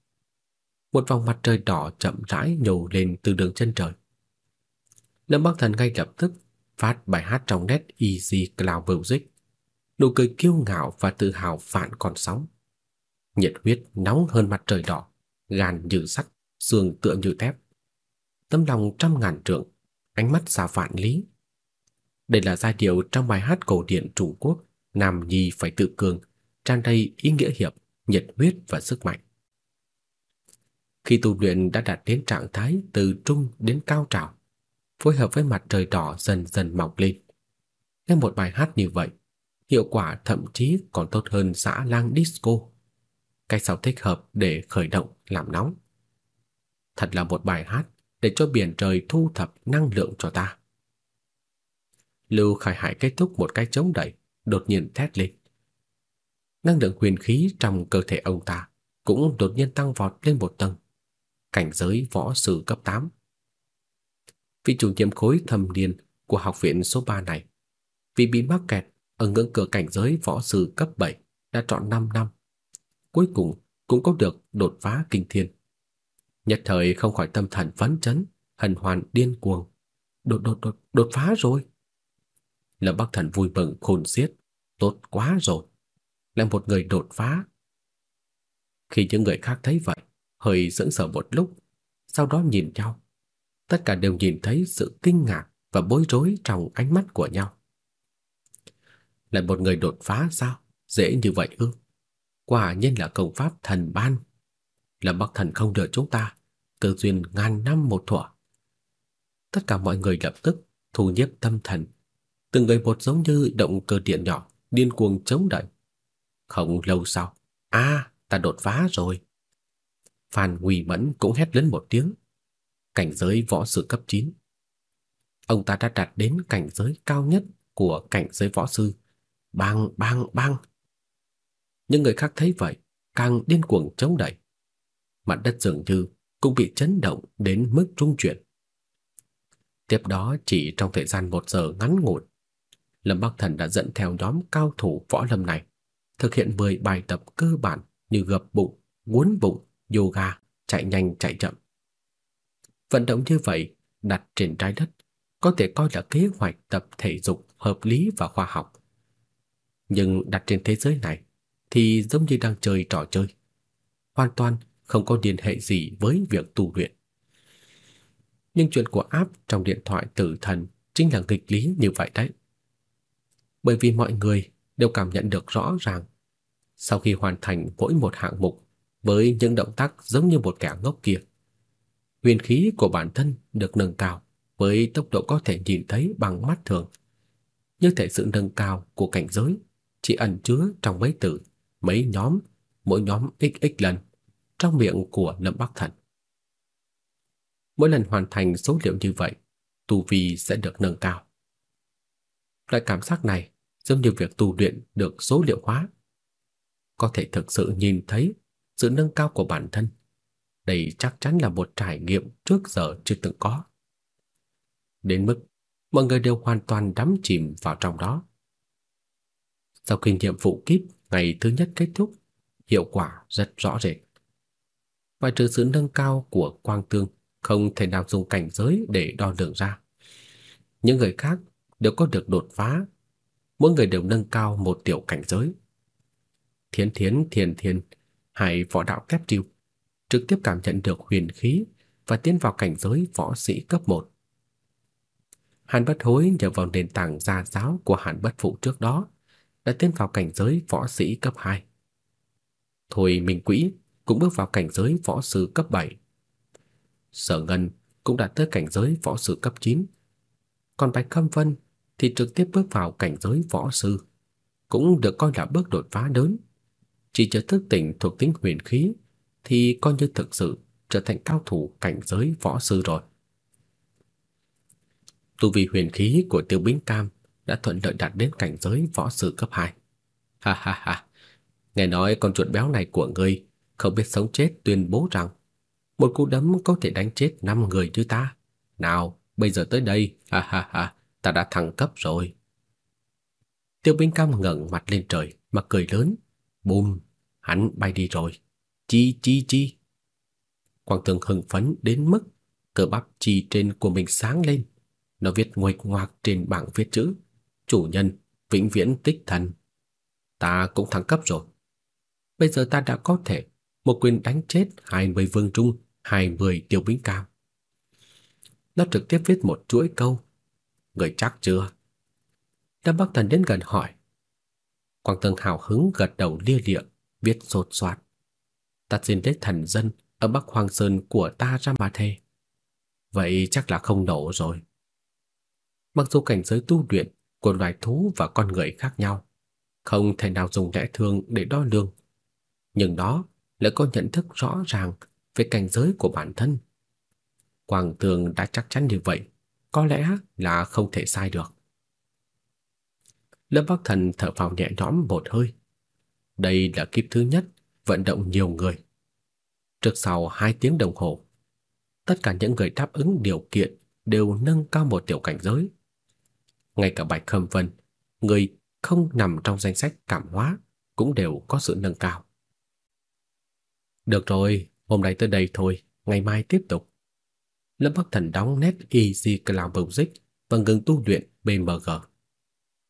Một vòng mặt trời đỏ chậm rãi nhô lên từ đường chân trời. Lâm Bắc Thần ngay lập tức phát bài hát trong nét Easy Cloud Music. Nụ cười kiêu ngạo và tự hào phản còn sóng. Nhiệt huyết nóng hơn mặt trời đỏ, gan như sắt, xương tựa như thép. Tấm lòng trăm ngàn trượng ánh mắt xa vạn lý. Đây là giai điệu trong bài hát cổ điển Trung Quốc, Nam Nhi phải tự cường, tràn đầy ý nghĩa hiệp, nhiệt huyết và sức mạnh. Khi tu luyện đã đạt đến trạng thái từ trung đến cao trào, phối hợp với mặt trời đỏ dần dần mọc lên. Nghe một bài hát như vậy, hiệu quả thậm chí còn tốt hơn xã lang disco. Cách sao thích hợp để khởi động làm nóng. Thật là một bài hát để cho biển trời thu thập năng lượng cho ta. Lưu Khải Hải kết thúc một cái chống đẩy, đột nhiên thét lên. Năng lượng huyền khí trong cơ thể ông ta cũng đột nhiên tăng vọt lên một tầng, cảnh giới võ sư cấp 8. Vị chủ nhiệm khối thâm niên của học viện số 3 này, vì bị mắc kẹt ở ngưỡng cửa cảnh giới võ sư cấp 7, đã trọn 5 năm. Cuối cùng cũng có được đột phá kinh thiên. Nhất thời không khỏi tâm thần phấn chấn, hân hoan điên cuồng. Đột đột đột đột phá rồi. Lâm Bắc Thần vui mừng khôn xiết, tốt quá rồi. Là một người đột phá. Khi những người khác thấy vậy, hơi sững sờ một lúc, sau đó nhìn nhau. Tất cả đều nhìn thấy sự kinh ngạc và bối rối trong ánh mắt của nhau. Lại một người đột phá sao? Dễ như vậy ư? Quả nhiên là công pháp thần ban. Lâm Bắc Thần không đợi chúng ta, cơ duyên ngàn năm một thuở. Tất cả mọi người lập tức thu nhiếp tâm thần, từng người một giống như động cơ điện nhỏ, điên cuồng chống đẩy. Không lâu sau, a, ta đột phá rồi. Phan Quỳ Mẫn cũng hét lớn một tiếng. Cảnh giới võ sư cấp 9. Ông ta đã đạt đến cảnh giới cao nhất của cảnh giới võ sư. Bang bang bang. Những người khác thấy vậy, càng điên cuồng chống đẩy. Mặt đất dường như cũng bị chấn động đến mức rung chuyển. Tiếp đó chỉ trong thời gian một giờ ngắn ngủn, Lâm Bắc Thần đã dẫn theo nhóm cao thủ võ lâm này thực hiện 10 bài tập cơ bản như gập bụng, uốn bụng, yoga, chạy nhanh chạy chậm. Vận động như vậy đặt trên trái đất có thể coi là kế hoạch tập thể dục hợp lý và khoa học. Nhưng đặt trên thế giới này thì giống như đang chơi trò chơi, hoàn toàn không có liên hệ gì với việc tu luyện. Nhưng chuyện của áp trong điện thoại tử thần chính là nghịch lý như vậy đấy. Bởi vì mọi người đều cảm nhận được rõ ràng sau khi hoàn thành mỗi một hạng mục với những động tác giống như một kẻ ngốc kia, huyền khí của bản thân được nâng cao với tốc độ có thể nhìn thấy bằng mắt thường. Như thể sự nâng cao của cảnh giới chỉ ẩn chứa trong mấy từ, mấy nhóm, mỗi nhóm xx lần trong miệng của Lâm Bắc Thần. Mỗi lần hoàn thành số liệu như vậy, tu vi sẽ được nâng cao. Loại cảm giác này giống như việc tu luyện được số liệu hóa. Có thể thực sự nhìn thấy sự nâng cao của bản thân. Đây chắc chắn là một trải nghiệm trước giờ chưa từng có. Đến mức mọi người đều hoàn toàn đắm chìm vào trong đó. Sau khi nhiệm vụ kíp ngày thứ nhất kết thúc, hiệu quả rất rõ rệt. Ngoài trừ sự nâng cao của quang tương, không thể nào dùng cảnh giới để đo lường ra. Những người khác đều có được đột phá, mỗi người đều nâng cao một tiểu cảnh giới. Thiến Thiến Thiền Thiền, hai võ đạo kép triêu, trực tiếp cảm nhận được huyền khí và tiến vào cảnh giới võ sĩ cấp 1. Hàn Bất Hối nhờ vào nền tảng gia giáo của Hàn Bất Phụ trước đó, đã tiến vào cảnh giới võ sĩ cấp 2. Thôi Minh Quỹ cũng bước vào cảnh giới võ sư cấp 7. Sở Ngân cũng đã tới cảnh giới võ sư cấp 9. Còn Bạch Khâm Vân thì trực tiếp bước vào cảnh giới võ sư, cũng được coi là bước đột phá lớn. Chỉ chờ thức tỉnh thuộc tính huyền khí thì coi như thực sự trở thành cao thủ cảnh giới võ sư rồi. Tu vi huyền khí của Tiêu Bính Cam đã thuận lợi đạt đến cảnh giới võ sư cấp 2. Ha ha ha. Nghe nói con chuột béo này của ngươi không biết sống chết tuyên bố rằng một cú đấm có thể đánh chết năm người như ta. Nào, bây giờ tới đây, ha ha ha, ta đã thăng cấp rồi. Tiêu Bính Cam ngẩng mặt lên trời mà cười lớn, bùm, hắn bay đi rồi. Chi chi chi. Quang Tường hưng phấn đến mức cơ bắp chi trên của mình sáng lên. Nó viết nguệch ngoạc trên bảng viết chữ: "Chủ nhân, vĩnh viễn tích thần." Ta cũng thăng cấp rồi. Bây giờ ta đã có thể một quyền đánh chết 20 vương trung, 20 tiêu binh cao. Nó trực tiếp viết một chuỗi câu. Người chắc chưa? Lâm Bắc Thần đến gần hỏi. Quang Tường hào hứng gật đầu lia lịa, viết sột soạt. Ta xin lấy thần dân ở Bắc Hoàng Sơn của ta ra mà thề. Vậy chắc là không nổ rồi. Mặc dù cảnh giới tu luyện của loài thú và con người khác nhau, không thể nào dùng lẽ thường để đo lường, nhưng đó lại có nhận thức rõ ràng về cảnh giới của bản thân. Quang Tường đã chắc chắn như vậy, có lẽ là không thể sai được. Lâm Bắc Thần thở phào nhẹ nhõm một hơi. Đây là kiếp thứ nhất vận động nhiều người. Trước sau 2 tiếng đồng hồ, tất cả những người đáp ứng điều kiện đều nâng cao một tiểu cảnh giới. Ngay cả Bạch Khâm Vân, người không nằm trong danh sách cảm hóa, cũng đều có sự nâng cao. Được rồi, hôm nay tới đây thôi, ngày mai tiếp tục. Lâm Bắc Thần đóng nét Easy Cloud Music và ngừng tu luyện BMG.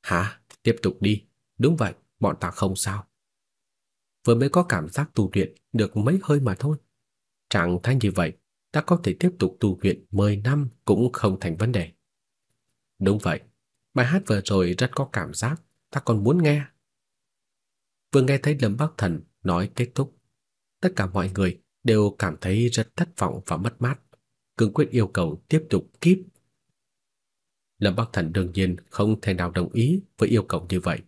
Hả? Tiếp tục đi. Đúng vậy, bọn ta không sao. Vừa mới có cảm giác tu luyện được mấy hơi mà thôi. Trạng thái như vậy, ta có thể tiếp tục tu luyện 10 năm cũng không thành vấn đề. Đúng vậy, bài hát vừa rồi rất có cảm giác, ta còn muốn nghe. Vừa nghe thấy Lâm Bắc Thần nói kết thúc, tất cả mọi người đều cảm thấy rất thất vọng và mất mát, cương quyết yêu cầu tiếp tục kíp. Lâm Bắc Thần đương nhiên không thể nào đồng ý với yêu cầu như vậy,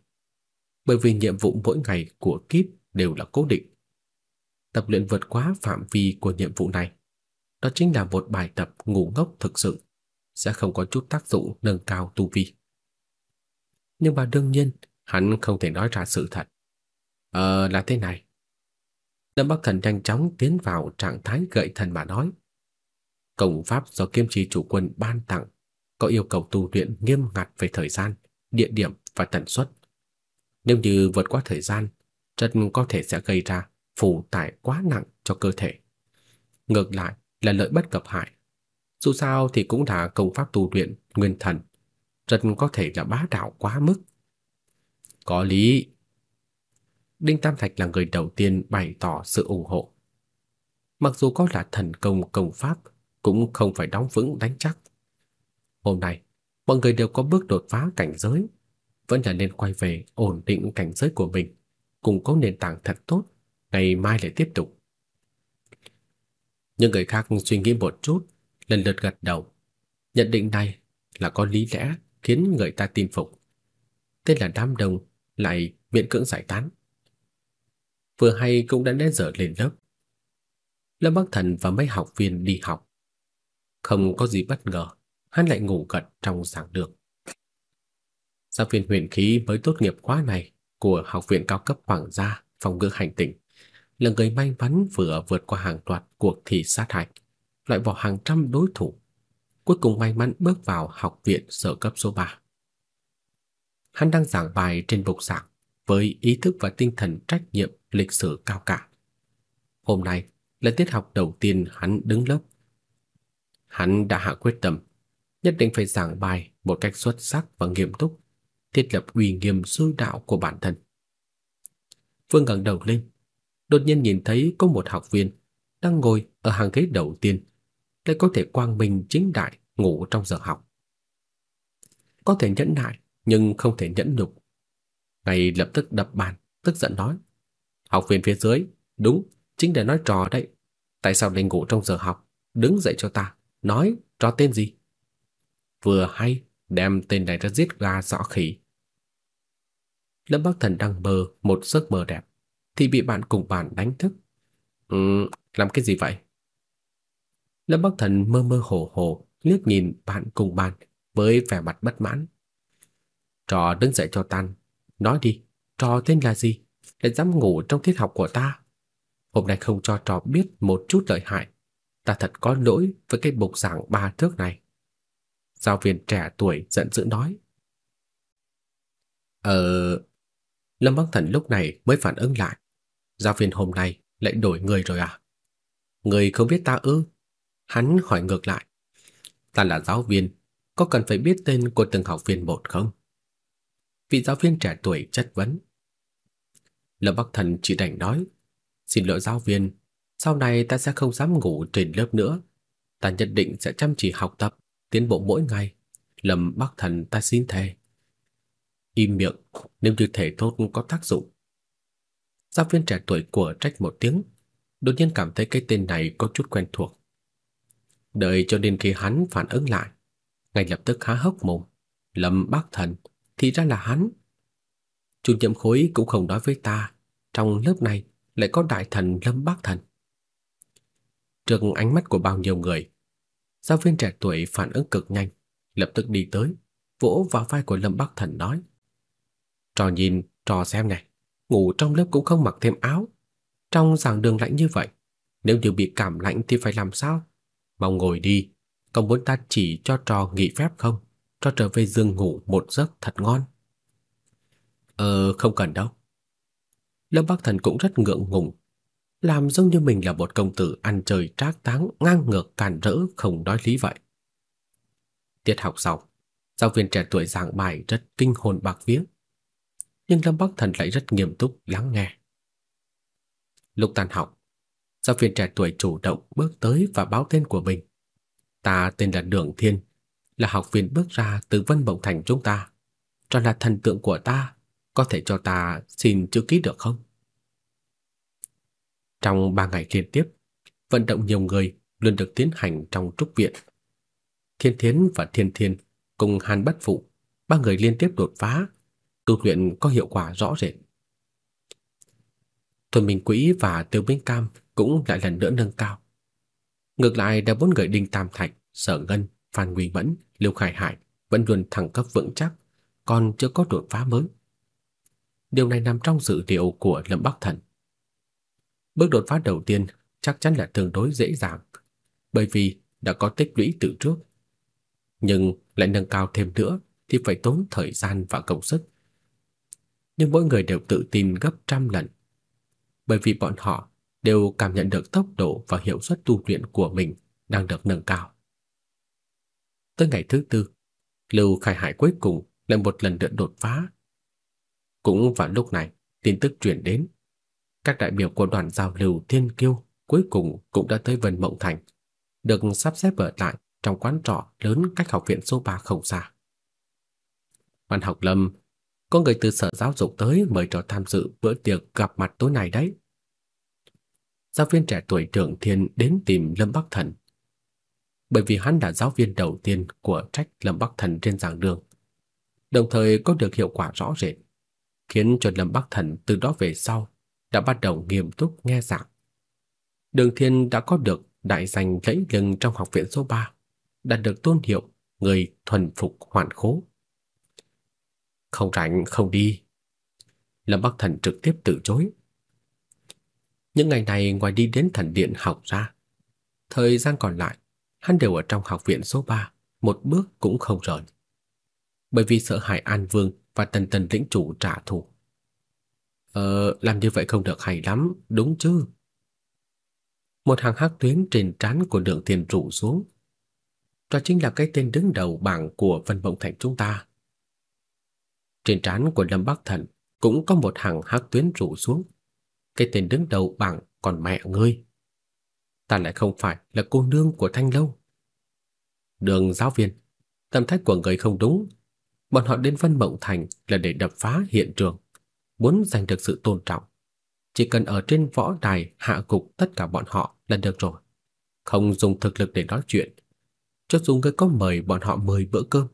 bởi vì nhiệm vụ mỗi ngày của kíp đều là cố định. Tập luyện vượt quá phạm vi của nhiệm vụ này, đó chính là một bài tập ngủ ngốc thực sự, sẽ không có chút tác dụng nâng cao tu vi. Nhưng mà đương nhiên, hắn không thể nói ra sự thật. Ờ là thế này. Lâm Bắc Thần nhanh chóng tiến vào trạng thái gợi thần mà nói. Công pháp do Kiêm Trì chủ quân ban tặng có yêu cầu tu luyện nghiêm ngặt về thời gian, địa điểm và tần suất. Nếu như vượt qua thời gian, rất có thể sẽ gây ra phụ tải quá nặng cho cơ thể. Ngược lại là lợi bất cập hại. Dù sao thì cũng là công pháp tu luyện nguyên thần, rất có thể là bá đạo quá mức. Có lý. Đinh Tam Thạch là người đầu tiên bày tỏ sự ủng hộ. Mặc dù có là thần công công pháp, cũng không phải đóng vững đánh chắc. Hôm nay, mọi người đều có bước đột phá cảnh giới, vẫn là nên quay về ổn định cảnh giới của mình, cùng có nền tảng thật tốt, ngày mai lại tiếp tục. Những người khác suy nghĩ một chút, lần lượt gật đầu. Nhận định này là có lý lẽ khiến người ta tin phục. Thế là đám đông lại miễn cưỡng giải tán. Vừa hay cũng đã đến giờ lên lớp. Lâm Bắc Thần và mấy học viên đi học. Không có gì bất ngờ, hắn lại ngủ gật trong giảng đường. Giáo viên huyền khí mới tốt nghiệp khóa này của Học viện cao cấp Hoàng gia phòng ngự hành tinh là người may mắn vừa vượt qua hàng loạt cuộc thi sát hạch, loại bỏ hàng trăm đối thủ, cuối cùng may mắn bước vào học viện sở cấp số 3. Hắn đang giảng bài trên bục giảng với ý thức và tinh thần trách nhiệm lịch sử cao cả. Hôm nay là tiết học đầu tiên hắn đứng lớp. Hắn đã hạ quyết tâm, nhất định phải giảng bài một cách xuất sắc và nghiêm túc, thiết lập uy nghiêm sư đạo của bản thân. Vương ngẩng đầu lên, đột nhiên nhìn thấy có một học viên đang ngồi ở hàng ghế đầu tiên, lại có thể quang minh chính đại ngủ trong giờ học. Có thể nhẫn nại nhưng không thể nhẫn nhục. Ngay lập tức đập bàn, tức giận nói: "Học viên phía dưới, đúng, chính là nói trò đấy. Tại sao lại ngủ trong giờ học? Đứng dậy cho ta, nói trò tên gì?" Vừa hay đem tên này ra giết gà dọ khỉ. Lâm Bắc Thần đang mơ một giấc mơ đẹp thì bị bạn cùng bàn đánh thức. "Ừ, làm cái gì vậy?" Lâm Bắc Thần mơ mơ hồ hồ liếc nhìn bạn cùng bàn với vẻ mặt bất mãn. "Trò đứng dậy cho tan, nói đi, trò tên là gì? Lại dám ngủ trong tiết học của ta? Hôm nay không cho trò biết một chút lợi hại, ta thật có lỗi với cái bục giảng ba thước này." Giáo viên trẻ tuổi giận dữ nói. "Ờ..." Lâm Bắc Thần lúc này mới phản ứng lại. Giáo viên hôm nay lại đổi người rồi à? Người không biết ta ư? Hắn hỏi ngược lại. Ta là giáo viên, có cần phải biết tên của từng học viên một không? Vị giáo viên trẻ tuổi chất vấn. Lâm Bắc Thần chỉ đành nói, xin lỗi giáo viên, sau này ta sẽ không dám ngủ trên lớp nữa. Ta nhất định sẽ chăm chỉ học tập, tiến bộ mỗi ngày. Lâm Bắc Thần ta xin thề. Im miệng, nếu như thể tốt có tác dụng, Giáo viên trẻ tuổi của trách một tiếng, đột nhiên cảm thấy cái tên này có chút quen thuộc. Đợi cho đến khi hắn phản ứng lại, ngay lập tức há hốc mồm, Lâm Bắc Thần, thì ra là hắn. Chủ nhiệm khối cũng không nói với ta, trong lớp này lại có đại thần Lâm Bắc Thần. Trước ánh mắt của bao nhiêu người, giáo viên trẻ tuổi phản ứng cực nhanh, lập tức đi tới, vỗ vào vai của Lâm Bắc Thần nói: "Trò nhìn, trò xem này, ngủ trong lớp cũng không mặc thêm áo. Trong giảng đường lạnh như vậy, nếu như bị cảm lạnh thì phải làm sao? Mau ngồi đi, còn muốn ta chỉ cho trò nghỉ phép không? Cho trở về giường ngủ một giấc thật ngon. Ờ, không cần đâu. Lâm Bắc Thần cũng rất ngượng ngùng, làm giống như mình là một công tử ăn chơi trác táng, ngang ngược càn rỡ không nói lý vậy. Tiết học xong, giáo viên trẻ tuổi giảng bài rất kinh hồn bạc vía, nhưng Lâm Bắc Thần lại rất nghiêm túc lắng nghe. Lúc tan học, giáo viên trẻ tuổi chủ động bước tới và báo tên của mình. Ta tên là Đường Thiên, là học viên bước ra từ Vân Mộng Thành chúng ta. Cho là thần tượng của ta, có thể cho ta xin chữ ký được không? Trong ba ngày liên tiếp, vận động nhiều người luôn được tiến hành trong trúc viện. Thiên Thiến và Thiên Thiên cùng Hàn Bất Phụ, ba người liên tiếp đột phá, tu luyện có hiệu quả rõ rệt. Thuần Minh Quỹ và Tiêu Minh Cam cũng lại lần nữa nâng cao. Ngược lại đã bốn người Đinh Tam Thạch, Sở Ngân, Phan Nguyên Mẫn, Liêu Khải Hải vẫn luôn thẳng cấp vững chắc, còn chưa có đột phá mới. Điều này nằm trong dự liệu của Lâm Bắc Thần. Bước đột phá đầu tiên chắc chắn là tương đối dễ dàng, bởi vì đã có tích lũy từ trước. Nhưng lại nâng cao thêm nữa thì phải tốn thời gian và công sức. Nhưng mỗi người đều tự tin gấp trăm lần, bởi vì bọn họ đều cảm nhận được tốc độ và hiệu suất tu luyện của mình đang được nâng cao. Tới ngày thứ tư, Lưu Khải Hải cuối cùng lại một lần nữa đột phá. Cũng vào lúc này, tin tức truyền đến. Các đại biểu của đoàn giao lưu Thiên Kiêu cuối cùng cũng đã tới Vân Mộng Thành, được sắp xếp ở lại trong quán trọ lớn cách học viện số 3 không xa. Văn học Lâm, có người từ sở giáo dục tới mời cho tham dự bữa tiệc gặp mặt tối nay đấy. Giáo viên trẻ tuổi trưởng thiên đến tìm Lâm Bắc Thần. Bởi vì hắn là giáo viên đầu tiên của trách Lâm Bắc Thần trên giảng đường, đồng thời có được hiệu quả rõ rệt, khiến cho Lâm Bắc Thần từ đó về sau đã bắt đầu nghiêm túc nghe giảng. Đường Thiên đã có được đại danh lẫy lừng trong học viện số 3, đạt được tôn hiệu người thuần phục hoàn khố. Không rảnh không đi. Lâm Bắc Thần trực tiếp từ chối. Những ngày này ngoài đi đến thần điện học ra, thời gian còn lại, hắn đều ở trong học viện số 3, một bước cũng không rời. Bởi vì sợ hại An Vương và Tần Tần lĩnh chủ trả thù. Ờ, làm như vậy không được hay lắm, đúng chứ? Một hàng hắc tuyến trên trán của Đường tiền trụ xuống. Đó chính là cái tên đứng đầu bảng của Vân Mộng Thành chúng ta. Trên trán của Lâm Bắc Thần cũng có một hàng hắc tuyến rụ xuống. Cái tên đứng đầu bảng còn mẹ ngươi. Ta lại không phải là cô nương của Thanh Lâu. Đường giáo viên, tâm thái của người không đúng. Bọn họ đến Vân Mộng Thành là để đập phá hiện trường muốn giành được sự tôn trọng. Chỉ cần ở trên võ đài hạ gục tất cả bọn họ là được rồi. Không dùng thực lực để nói chuyện. Cho dù người có mời bọn họ mời bữa cơm,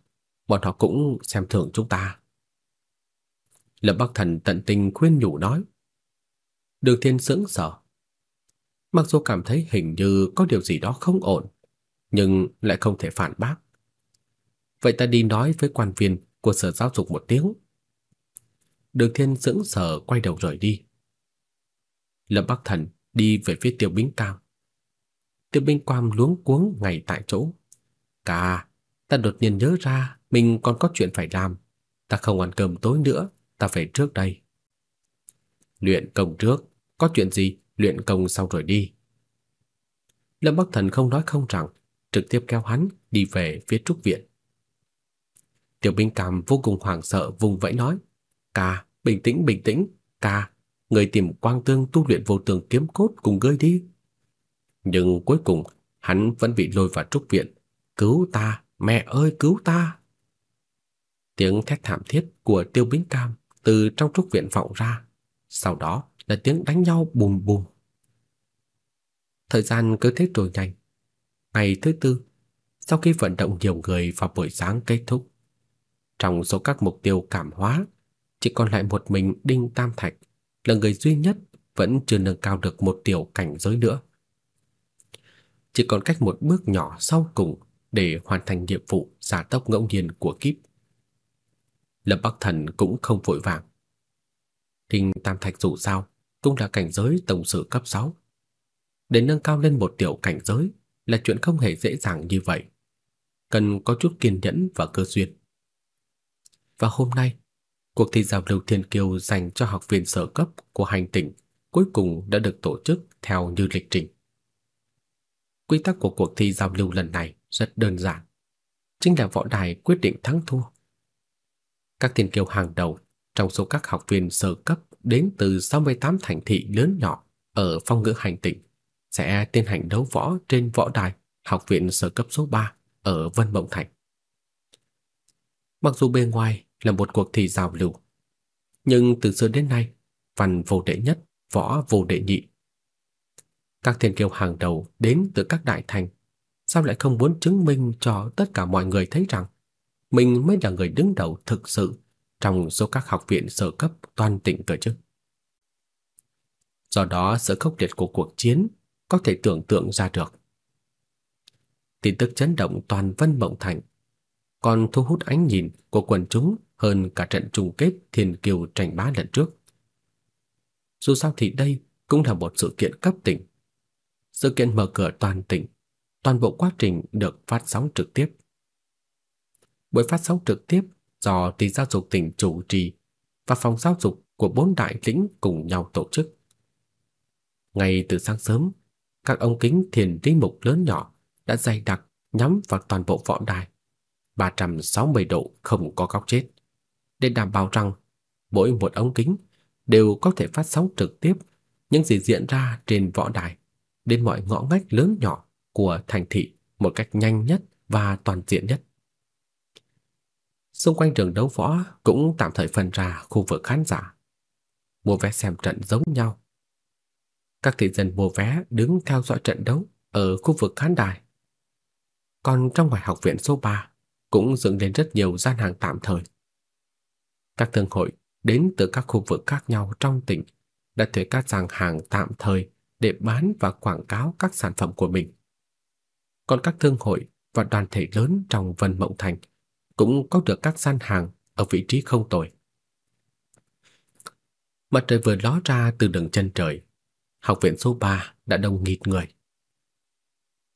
bọn họ cũng xem thường chúng ta. Lâm Bắc Thần tận tình khuyên nhủ nói. Đường Thiên sững sờ. Mặc dù cảm thấy hình như có điều gì đó không ổn, nhưng lại không thể phản bác. Vậy ta đi nói với quan viên của sở giáo dục một tiếng. Đường Thiên sững sờ quay đầu rời đi. Lâm Bắc Thần đi về phía Tiêu Bính Cam. Tiêu Bính Cam luống cuống ngay tại chỗ. "Ca, ta đột nhiên nhớ ra mình còn có chuyện phải làm, ta không ăn cơm tối nữa, ta phải trước đây." "Luyện công trước, có chuyện gì, luyện công sau rồi đi." Lâm Bắc Thần không nói không rằng, trực tiếp kéo hắn đi về phía trúc viện. Tiểu Binh Cam vô cùng hoảng sợ vùng vẫy nói: Ca, bình tĩnh bình tĩnh, ca, người tìm quang tương tu luyện vô tường kiếm cốt cùng ngươi đi. Nhưng cuối cùng, hắn vẫn bị lôi vào trúc viện. Cứu ta, mẹ ơi cứu ta! Tiếng thét thảm thiết của tiêu bính cam từ trong trúc viện vọng ra. Sau đó là tiếng đánh nhau bùm bùm. Thời gian cứ thế trôi nhanh. Ngày thứ tư, sau khi vận động nhiều người vào buổi sáng kết thúc, trong số các mục tiêu cảm hóa chỉ còn lại một mình Đinh Tam Thạch là người duy nhất vẫn chưa nâng cao được một tiểu cảnh giới nữa. Chỉ còn cách một bước nhỏ sau cùng để hoàn thành nhiệm vụ giả tốc ngẫu nhiên của kíp. Lâm Bắc Thần cũng không vội vàng. Đinh Tam Thạch dù sao cũng là cảnh giới tổng sự cấp 6. Để nâng cao lên một tiểu cảnh giới là chuyện không hề dễ dàng như vậy. Cần có chút kiên nhẫn và cơ duyên. Và hôm nay, cuộc thi giao lưu thiên kiêu dành cho học viên sở cấp của hành tinh cuối cùng đã được tổ chức theo như lịch trình. Quy tắc của cuộc thi giao lưu lần này rất đơn giản, chính là võ đài quyết định thắng thua. Các thiên kiêu hàng đầu trong số các học viên sơ cấp đến từ 68 thành thị lớn nhỏ ở phong ngữ hành tinh sẽ tiến hành đấu võ trên võ đài học viện sơ cấp số 3 ở Vân Mộng Thành. Mặc dù bên ngoài là một cuộc thi giao lưu, nhưng từ xưa đến nay, văn vô đệ nhất, võ vô đệ nhị. Các thiên kiêu hàng đầu đến từ các đại thành, sao lại không muốn chứng minh cho tất cả mọi người thấy rằng mình mới là người đứng đầu thực sự trong số các học viện sơ cấp toàn tỉnh cơ chứ? Do đó, sự khốc liệt của cuộc chiến có thể tưởng tượng ra được. Tin tức chấn động toàn Vân Mộng Thành, còn thu hút ánh nhìn của quần chúng hơn cả trận chung kết thiên kiều tranh bá lần trước. Dù sao thì đây cũng là một sự kiện cấp tỉnh. Sự kiện mở cửa toàn tỉnh, toàn bộ quá trình được phát sóng trực tiếp. Buổi phát sóng trực tiếp do tỷ giáo dục tỉnh chủ trì và phòng giáo dục của bốn đại lĩnh cùng nhau tổ chức. Ngay từ sáng sớm, các ống kính thiền lý mục lớn nhỏ đã dày đặc nhắm vào toàn bộ võ đài, 360 độ không có góc chết, để đảm bảo rằng mỗi một ống kính đều có thể phát sóng trực tiếp những gì diễn ra trên võ đài đến mọi ngõ ngách lớn nhỏ của thành thị một cách nhanh nhất và toàn diện nhất. Xung quanh trường đấu võ cũng tạm thời phân ra khu vực khán giả. Mua vé xem trận giống nhau. Các thị dân mua vé đứng theo dõi trận đấu ở khu vực khán đài. Còn trong ngoài học viện số 3 cũng dựng lên rất nhiều gian hàng tạm thời. Các thương hội đến từ các khu vực khác nhau trong tỉnh đã thuê các gian hàng tạm thời để bán và quảng cáo các sản phẩm của mình. Còn các thương hội và đoàn thể lớn trong Vân Mộng Thành cũng có được các gian hàng ở vị trí không tồi. Mặt trời vừa ló ra từ đường chân trời, học viện số 3 đã đông nghịt người.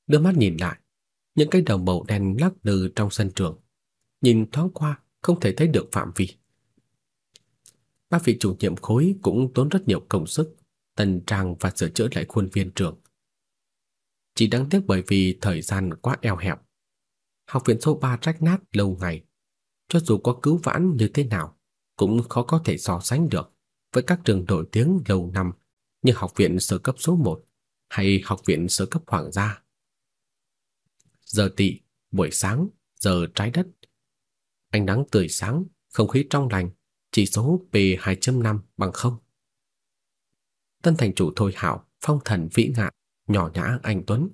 Đưa mắt nhìn lại, những cái đầu màu đen lắc lư trong sân trường, nhìn thoáng qua không thể thấy được phạm vi. Ba vị chủ nhiệm khối cũng tốn rất nhiều công sức, tần trang và sửa chữa lại khuôn viên trường. Chỉ đáng tiếc bởi vì thời gian quá eo hẹp, học viện số 3 rách nát lâu ngày. Cho dù có cứu vãn như thế nào, cũng khó có thể so sánh được với các trường nổi tiếng lâu năm như học viện sơ cấp số 1 hay học viện sơ cấp hoàng gia. Giờ tị buổi sáng, giờ trái đất. Ánh nắng tươi sáng, không khí trong lành, chỉ số P2.5 bằng không. Tân thành chủ Thôi Hạo, phong thần vĩ ngạn, nhỏ nhã anh tuấn,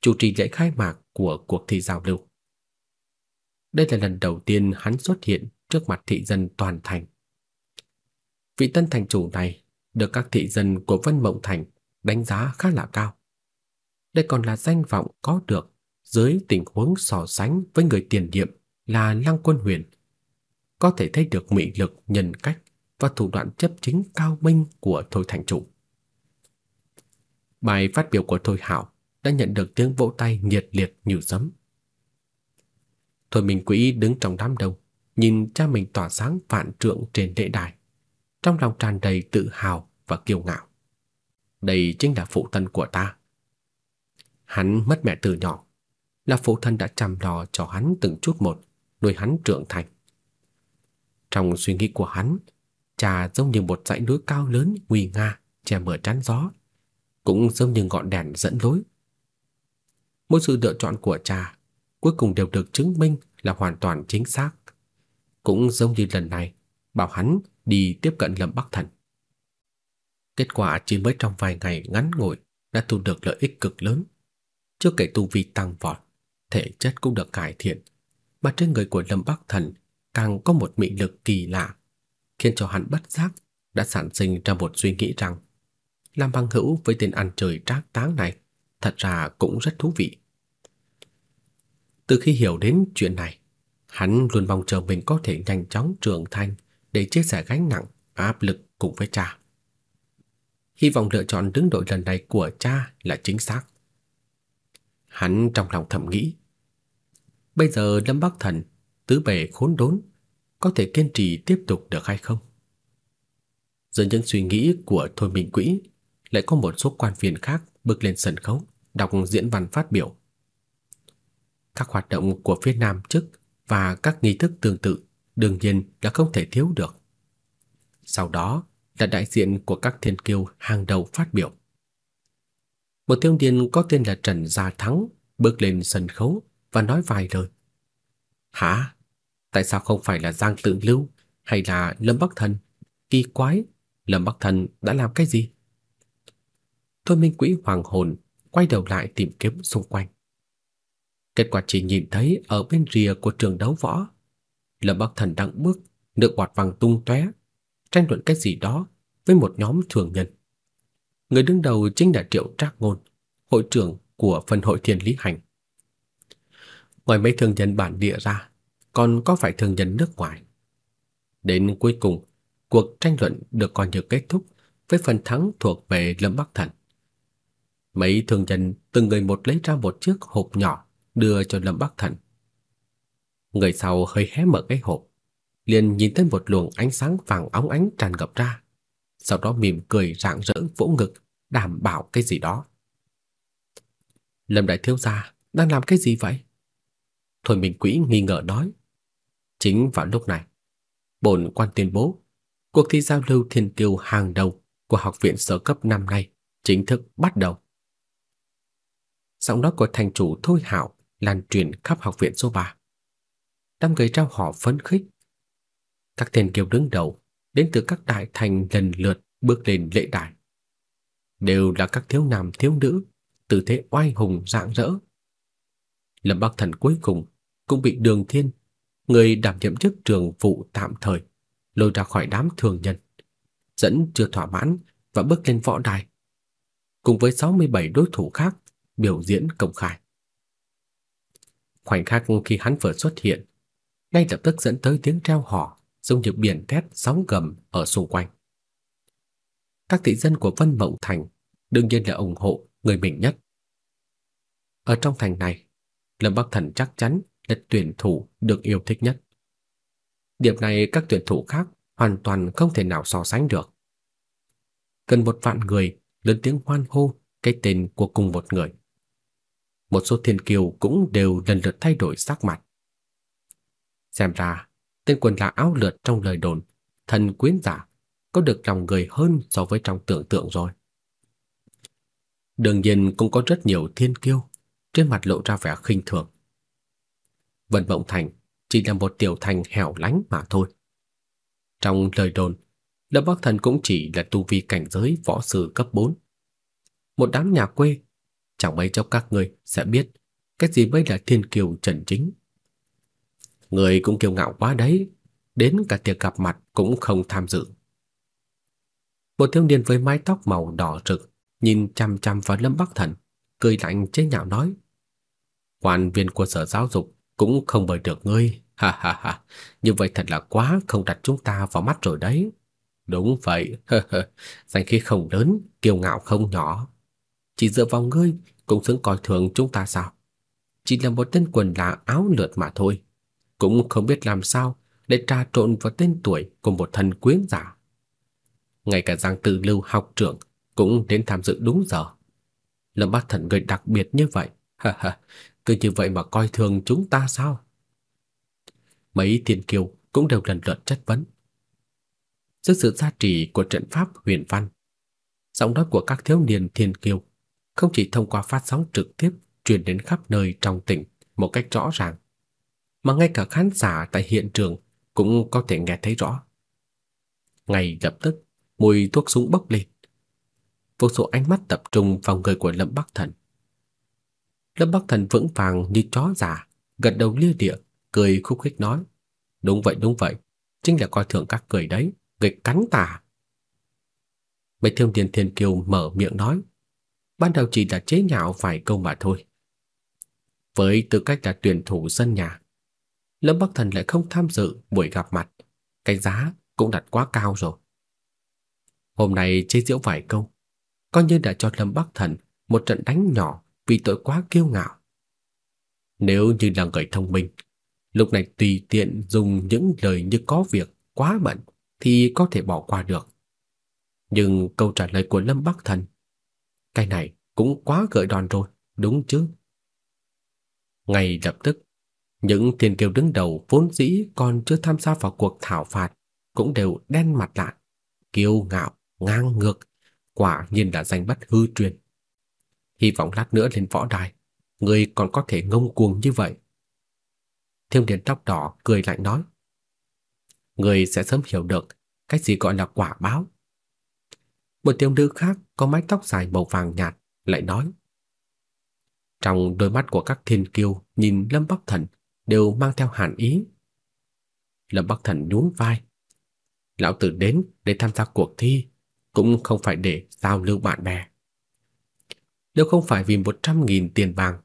chủ trì lễ khai mạc của cuộc thi giao lưu. Đây là lần đầu tiên hắn xuất hiện trước mặt thị dân toàn thành. Vị tân thành chủ này được các thị dân của Vân Mộng Thành đánh giá khá là cao. Đây còn là danh vọng có được dưới tình huống so sánh với người tiền nhiệm là Lăng Quân Huyền. Có thể thấy được mị lực, nhân cách và thủ đoạn chấp chính cao minh của Thôi Thành Chủ. Bài phát biểu của Thôi Hạo đã nhận được tiếng vỗ tay nhiệt liệt như sấm. Thôi Minh Quỹ đứng trong đám đông, nhìn cha mình tỏa sáng vạn trượng trên lễ đài, trong lòng tràn đầy tự hào và kiêu ngạo. Đây chính là phụ thân của ta. Hắn mất mẹ từ nhỏ, là phụ thân đã chăm lo cho hắn từng chút một, nuôi hắn trưởng thành. Trong suy nghĩ của hắn, cha giống như một dãy núi cao lớn nguy nga che mưa chắn gió, cũng giống như ngọn đèn dẫn lối. Mỗi sự lựa chọn của cha cuối cùng đều được chứng minh là hoàn toàn chính xác. Cũng giống như lần này, bảo hắn đi tiếp cận Lâm Bắc Thần. Kết quả chỉ mới trong vài ngày ngắn ngủi đã thu được lợi ích cực lớn. Chưa kể tu vi tăng vọt, thể chất cũng được cải thiện, mà trên người của Lâm Bắc Thần càng có một mị lực kỳ lạ, khiến cho hắn bất giác đã sản sinh ra một suy nghĩ rằng làm bằng hữu với tên ăn trời trác táng này thật ra cũng rất thú vị. Từ khi hiểu đến chuyện này, hắn luôn mong chờ mình có thể nhanh chóng trưởng thành để chia sẻ gánh nặng, áp lực cùng với cha. Hy vọng lựa chọn đứng đội lần này của cha là chính xác. Hắn trong lòng thầm nghĩ, bây giờ Lâm Bắc Thần tứ bề khốn đốn, có thể kiên trì tiếp tục được hay không. dần những suy nghĩ của Thôi Minh Quỹ, lại có một số quan viên khác bước lên sân khấu, đọc diễn văn phát biểu. Các hoạt động của phía Nam chức và các nghi thức tương tự đương nhiên là không thể thiếu được. Sau đó là đại diện của các thiên kiêu hàng đầu phát biểu. Một thiếu niên có tên là Trần Gia Thắng bước lên sân khấu và nói vài lời. Hả? Tại sao không phải là Giang Tự Lưu hay là Lâm Bắc Thần? Kỳ quái, Lâm Bắc Thần đã làm cái gì? Thôi Minh Quỹ hoàng hồn quay đầu lại tìm kiếm xung quanh. Kết quả chỉ nhìn thấy ở bên rìa của trường đấu võ, Lâm Bắc Thần đang bước, nước bọt vàng tung tóe, tranh luận cái gì đó với một nhóm thường nhân. Người đứng đầu chính là Triệu Trác Ngôn, hội trưởng của phân hội Thiên Lý Hành. Ngoài mấy thường nhân bản địa ra, còn có phải thường nhân nước ngoài. Đến cuối cùng, cuộc tranh luận được coi như kết thúc với phần thắng thuộc về Lâm Bắc Thần. Mấy thường nhân từng người một lấy ra một chiếc hộp nhỏ đưa cho Lâm Bắc Thần. Người sau hơi hé mở cái hộp, liền nhìn thấy một luồng ánh sáng vàng óng ánh tràn ngập ra, sau đó mỉm cười rạng rỡ vỗ ngực, đảm bảo cái gì đó. Lâm đại thiếu gia đang làm cái gì vậy? Thôi Minh Quỹ nghi ngờ nói. Chính vào lúc này, bổn quan tuyên bố, cuộc thi giao lưu thiên kiêu hàng đầu của học viện sở cấp năm nay chính thức bắt đầu. Giọng nói của thành chủ Thôi Hạo lan truyền khắp học viện số 3. Đám người trao họ phấn khích. Các tên kiều đứng đầu đến từ các đại thành lần lượt bước lên lễ đài. Đều là các thiếu nam thiếu nữ, tư thế oai hùng rạng rỡ. Lâm Bắc Thần cuối cùng cũng bị Đường Thiên, người đảm nhiệm chức trường vụ tạm thời, lôi ra khỏi đám thường nhân, dẫn chưa thỏa mãn và bước lên võ đài, cùng với 67 đối thủ khác biểu diễn công khai. Khoảnh khắc khi hắn vừa xuất hiện, ngay lập tức dẫn tới tiếng reo hò giống như biển thét sóng gầm ở xung quanh. Các thị dân của Vân Mộng Thành đương nhiên là ủng hộ người mình nhất. Ở trong thành này, Lâm Bắc Thần chắc chắn là tuyển thủ được yêu thích nhất. Điểm này các tuyển thủ khác hoàn toàn không thể nào so sánh được. Cần một vạn người lớn tiếng hoan hô cái tên của cùng một người. Một số thiên kiều cũng đều lần lượt thay đổi sắc mặt. Xem ra, tên quần là áo lượt trong lời đồn, thần quyến giả, có được lòng người hơn so với trong tưởng tượng rồi. Đương nhiên cũng có rất nhiều thiên kiêu, trên mặt lộ ra vẻ khinh thường. Vân Vọng Thành chỉ là một tiểu thành hẻo lánh mà thôi. Trong lời đồn, Lâm Bắc Thần cũng chỉ là tu vi cảnh giới võ sư cấp 4. Một đám nhà quê, chẳng mấy chốc các ngươi sẽ biết cái gì mới là thiên kiều trần chính. Người cũng kiêu ngạo quá đấy, đến cả tiệc gặp mặt cũng không tham dự. Một thiếu niên với mái tóc màu đỏ rực nhìn chăm chăm vào Lâm Bắc Thần, cười lạnh chế nhạo nói: "Quan viên của sở giáo dục cũng không mời được ngươi, ha ha ha, như vậy thật là quá không đặt chúng ta vào mắt rồi đấy." Đúng vậy, danh khí không lớn, kiêu ngạo không nhỏ. Chỉ dựa vào ngươi cũng xứng coi thường chúng ta sao? Chỉ là một tên quần lạ áo lượt mà thôi, cũng không biết làm sao để trà trộn vào tên tuổi của một thần quyến giả. Ngay cả Giang Tử Lưu học trưởng cũng đến tham dự đúng giờ. Lâm Bắc Thần người đặc biệt như vậy, ha ha, cứ như vậy mà coi thường chúng ta sao? Mấy thiên kiều cũng đều lần lượt chất vấn. sức sự gia trì của trận pháp huyền văn, giọng nói của các thiếu niên thiên kiều không chỉ thông qua phát sóng trực tiếp truyền đến khắp nơi trong tỉnh một cách rõ ràng, mà ngay cả khán giả tại hiện trường cũng có thể nghe thấy rõ. Ngay lập tức, mùi thuốc súng bốc lên. Vô số ánh mắt tập trung vào người của Lâm Bắc Thần. Lâm Bắc Thần vững vàng như chó già, gật đầu lia địa, cười khúc khích nói: "Đúng vậy, đúng vậy, chính là coi thường các cười đấy, người cắn tà." Mấy thiếu niên thiên kiều mở miệng nói, ban đầu chỉ là chế nhạo vài câu mà thôi. Với tư cách là tuyển thủ sân nhà, Lâm Bắc Thần lại không tham dự buổi gặp mặt, cái giá cũng đặt quá cao rồi. Hôm nay chế giễu vài câu, coi như đã cho Lâm Bắc Thần một trận đánh nhỏ vì tội quá kiêu ngạo. Nếu như là người thông minh, lúc này tùy tiện dùng những lời như có việc, quá bận thì có thể bỏ qua được. Nhưng câu trả lời của Lâm Bắc Thần, cái này cũng quá gợi đòn rồi, đúng chứ? Ngay lập tức, những thiên kiêu đứng đầu vốn dĩ còn chưa tham gia vào cuộc thảo phạt cũng đều đen mặt lại, kiêu ngạo, ngang ngược, quả nhiên là danh bất hư truyền. Hy vọng lát nữa lên võ đài, người còn có thể ngông cuồng như vậy. Thiêm Điền tóc đỏ cười lạnh nói, người sẽ sớm hiểu được cái gì gọi là quả báo. Một thiếu nữ khác có mái tóc dài màu vàng nhạt lại nói, trong đôi mắt của các thiên kiêu nhìn Lâm Bắc Thần đều mang theo hàn ý. Lâm Bắc Thần nhún vai. Lão tử đến để tham gia cuộc thi, cũng không phải để giao lưu bạn bè. Nếu không phải vì một trăm nghìn tiền vàng,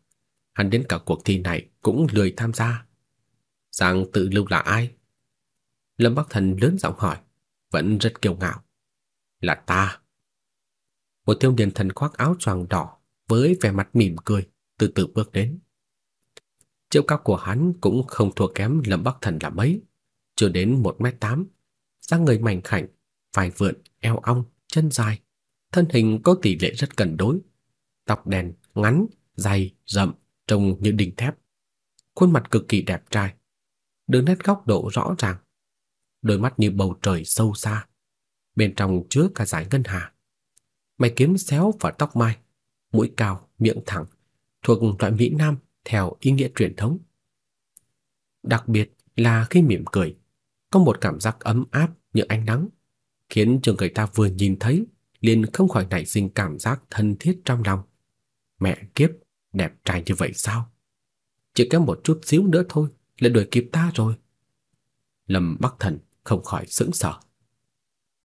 hắn đến cả cuộc thi này cũng lười tham gia. Giang tự lưu là ai? Lâm Bắc Thần lớn giọng hỏi, vẫn rất kiêu ngạo. Là ta. Một thiếu niên thần khoác áo choàng đỏ với vẻ mặt mỉm cười, từ từ bước đến. Chiều cao của hắn cũng không thua kém Lâm Bắc Thần là mấy, chưa đến 1m8, dáng người mảnh khảnh, vai vượn, eo ong, chân dài, thân hình có tỷ lệ rất cân đối, tóc đen, ngắn, dày, rậm, trông như đinh thép. Khuôn mặt cực kỳ đẹp trai, đường nét góc độ rõ ràng, đôi mắt như bầu trời sâu xa, bên trong chứa cả dải ngân hà. Mày kiếm xéo và tóc mai, mũi cao, miệng thẳng, thuộc loại Mỹ Nam theo ý nghĩa truyền thống. Đặc biệt là khi mỉm cười, có một cảm giác ấm áp như ánh nắng, khiến cho người ta vừa nhìn thấy liền không khỏi nảy sinh cảm giác thân thiết trong lòng. Mẹ kiếp, đẹp trai như vậy sao? Chỉ kém một chút xíu nữa thôi là đuổi kịp ta rồi. Lâm Bắc Thần không khỏi sững sờ.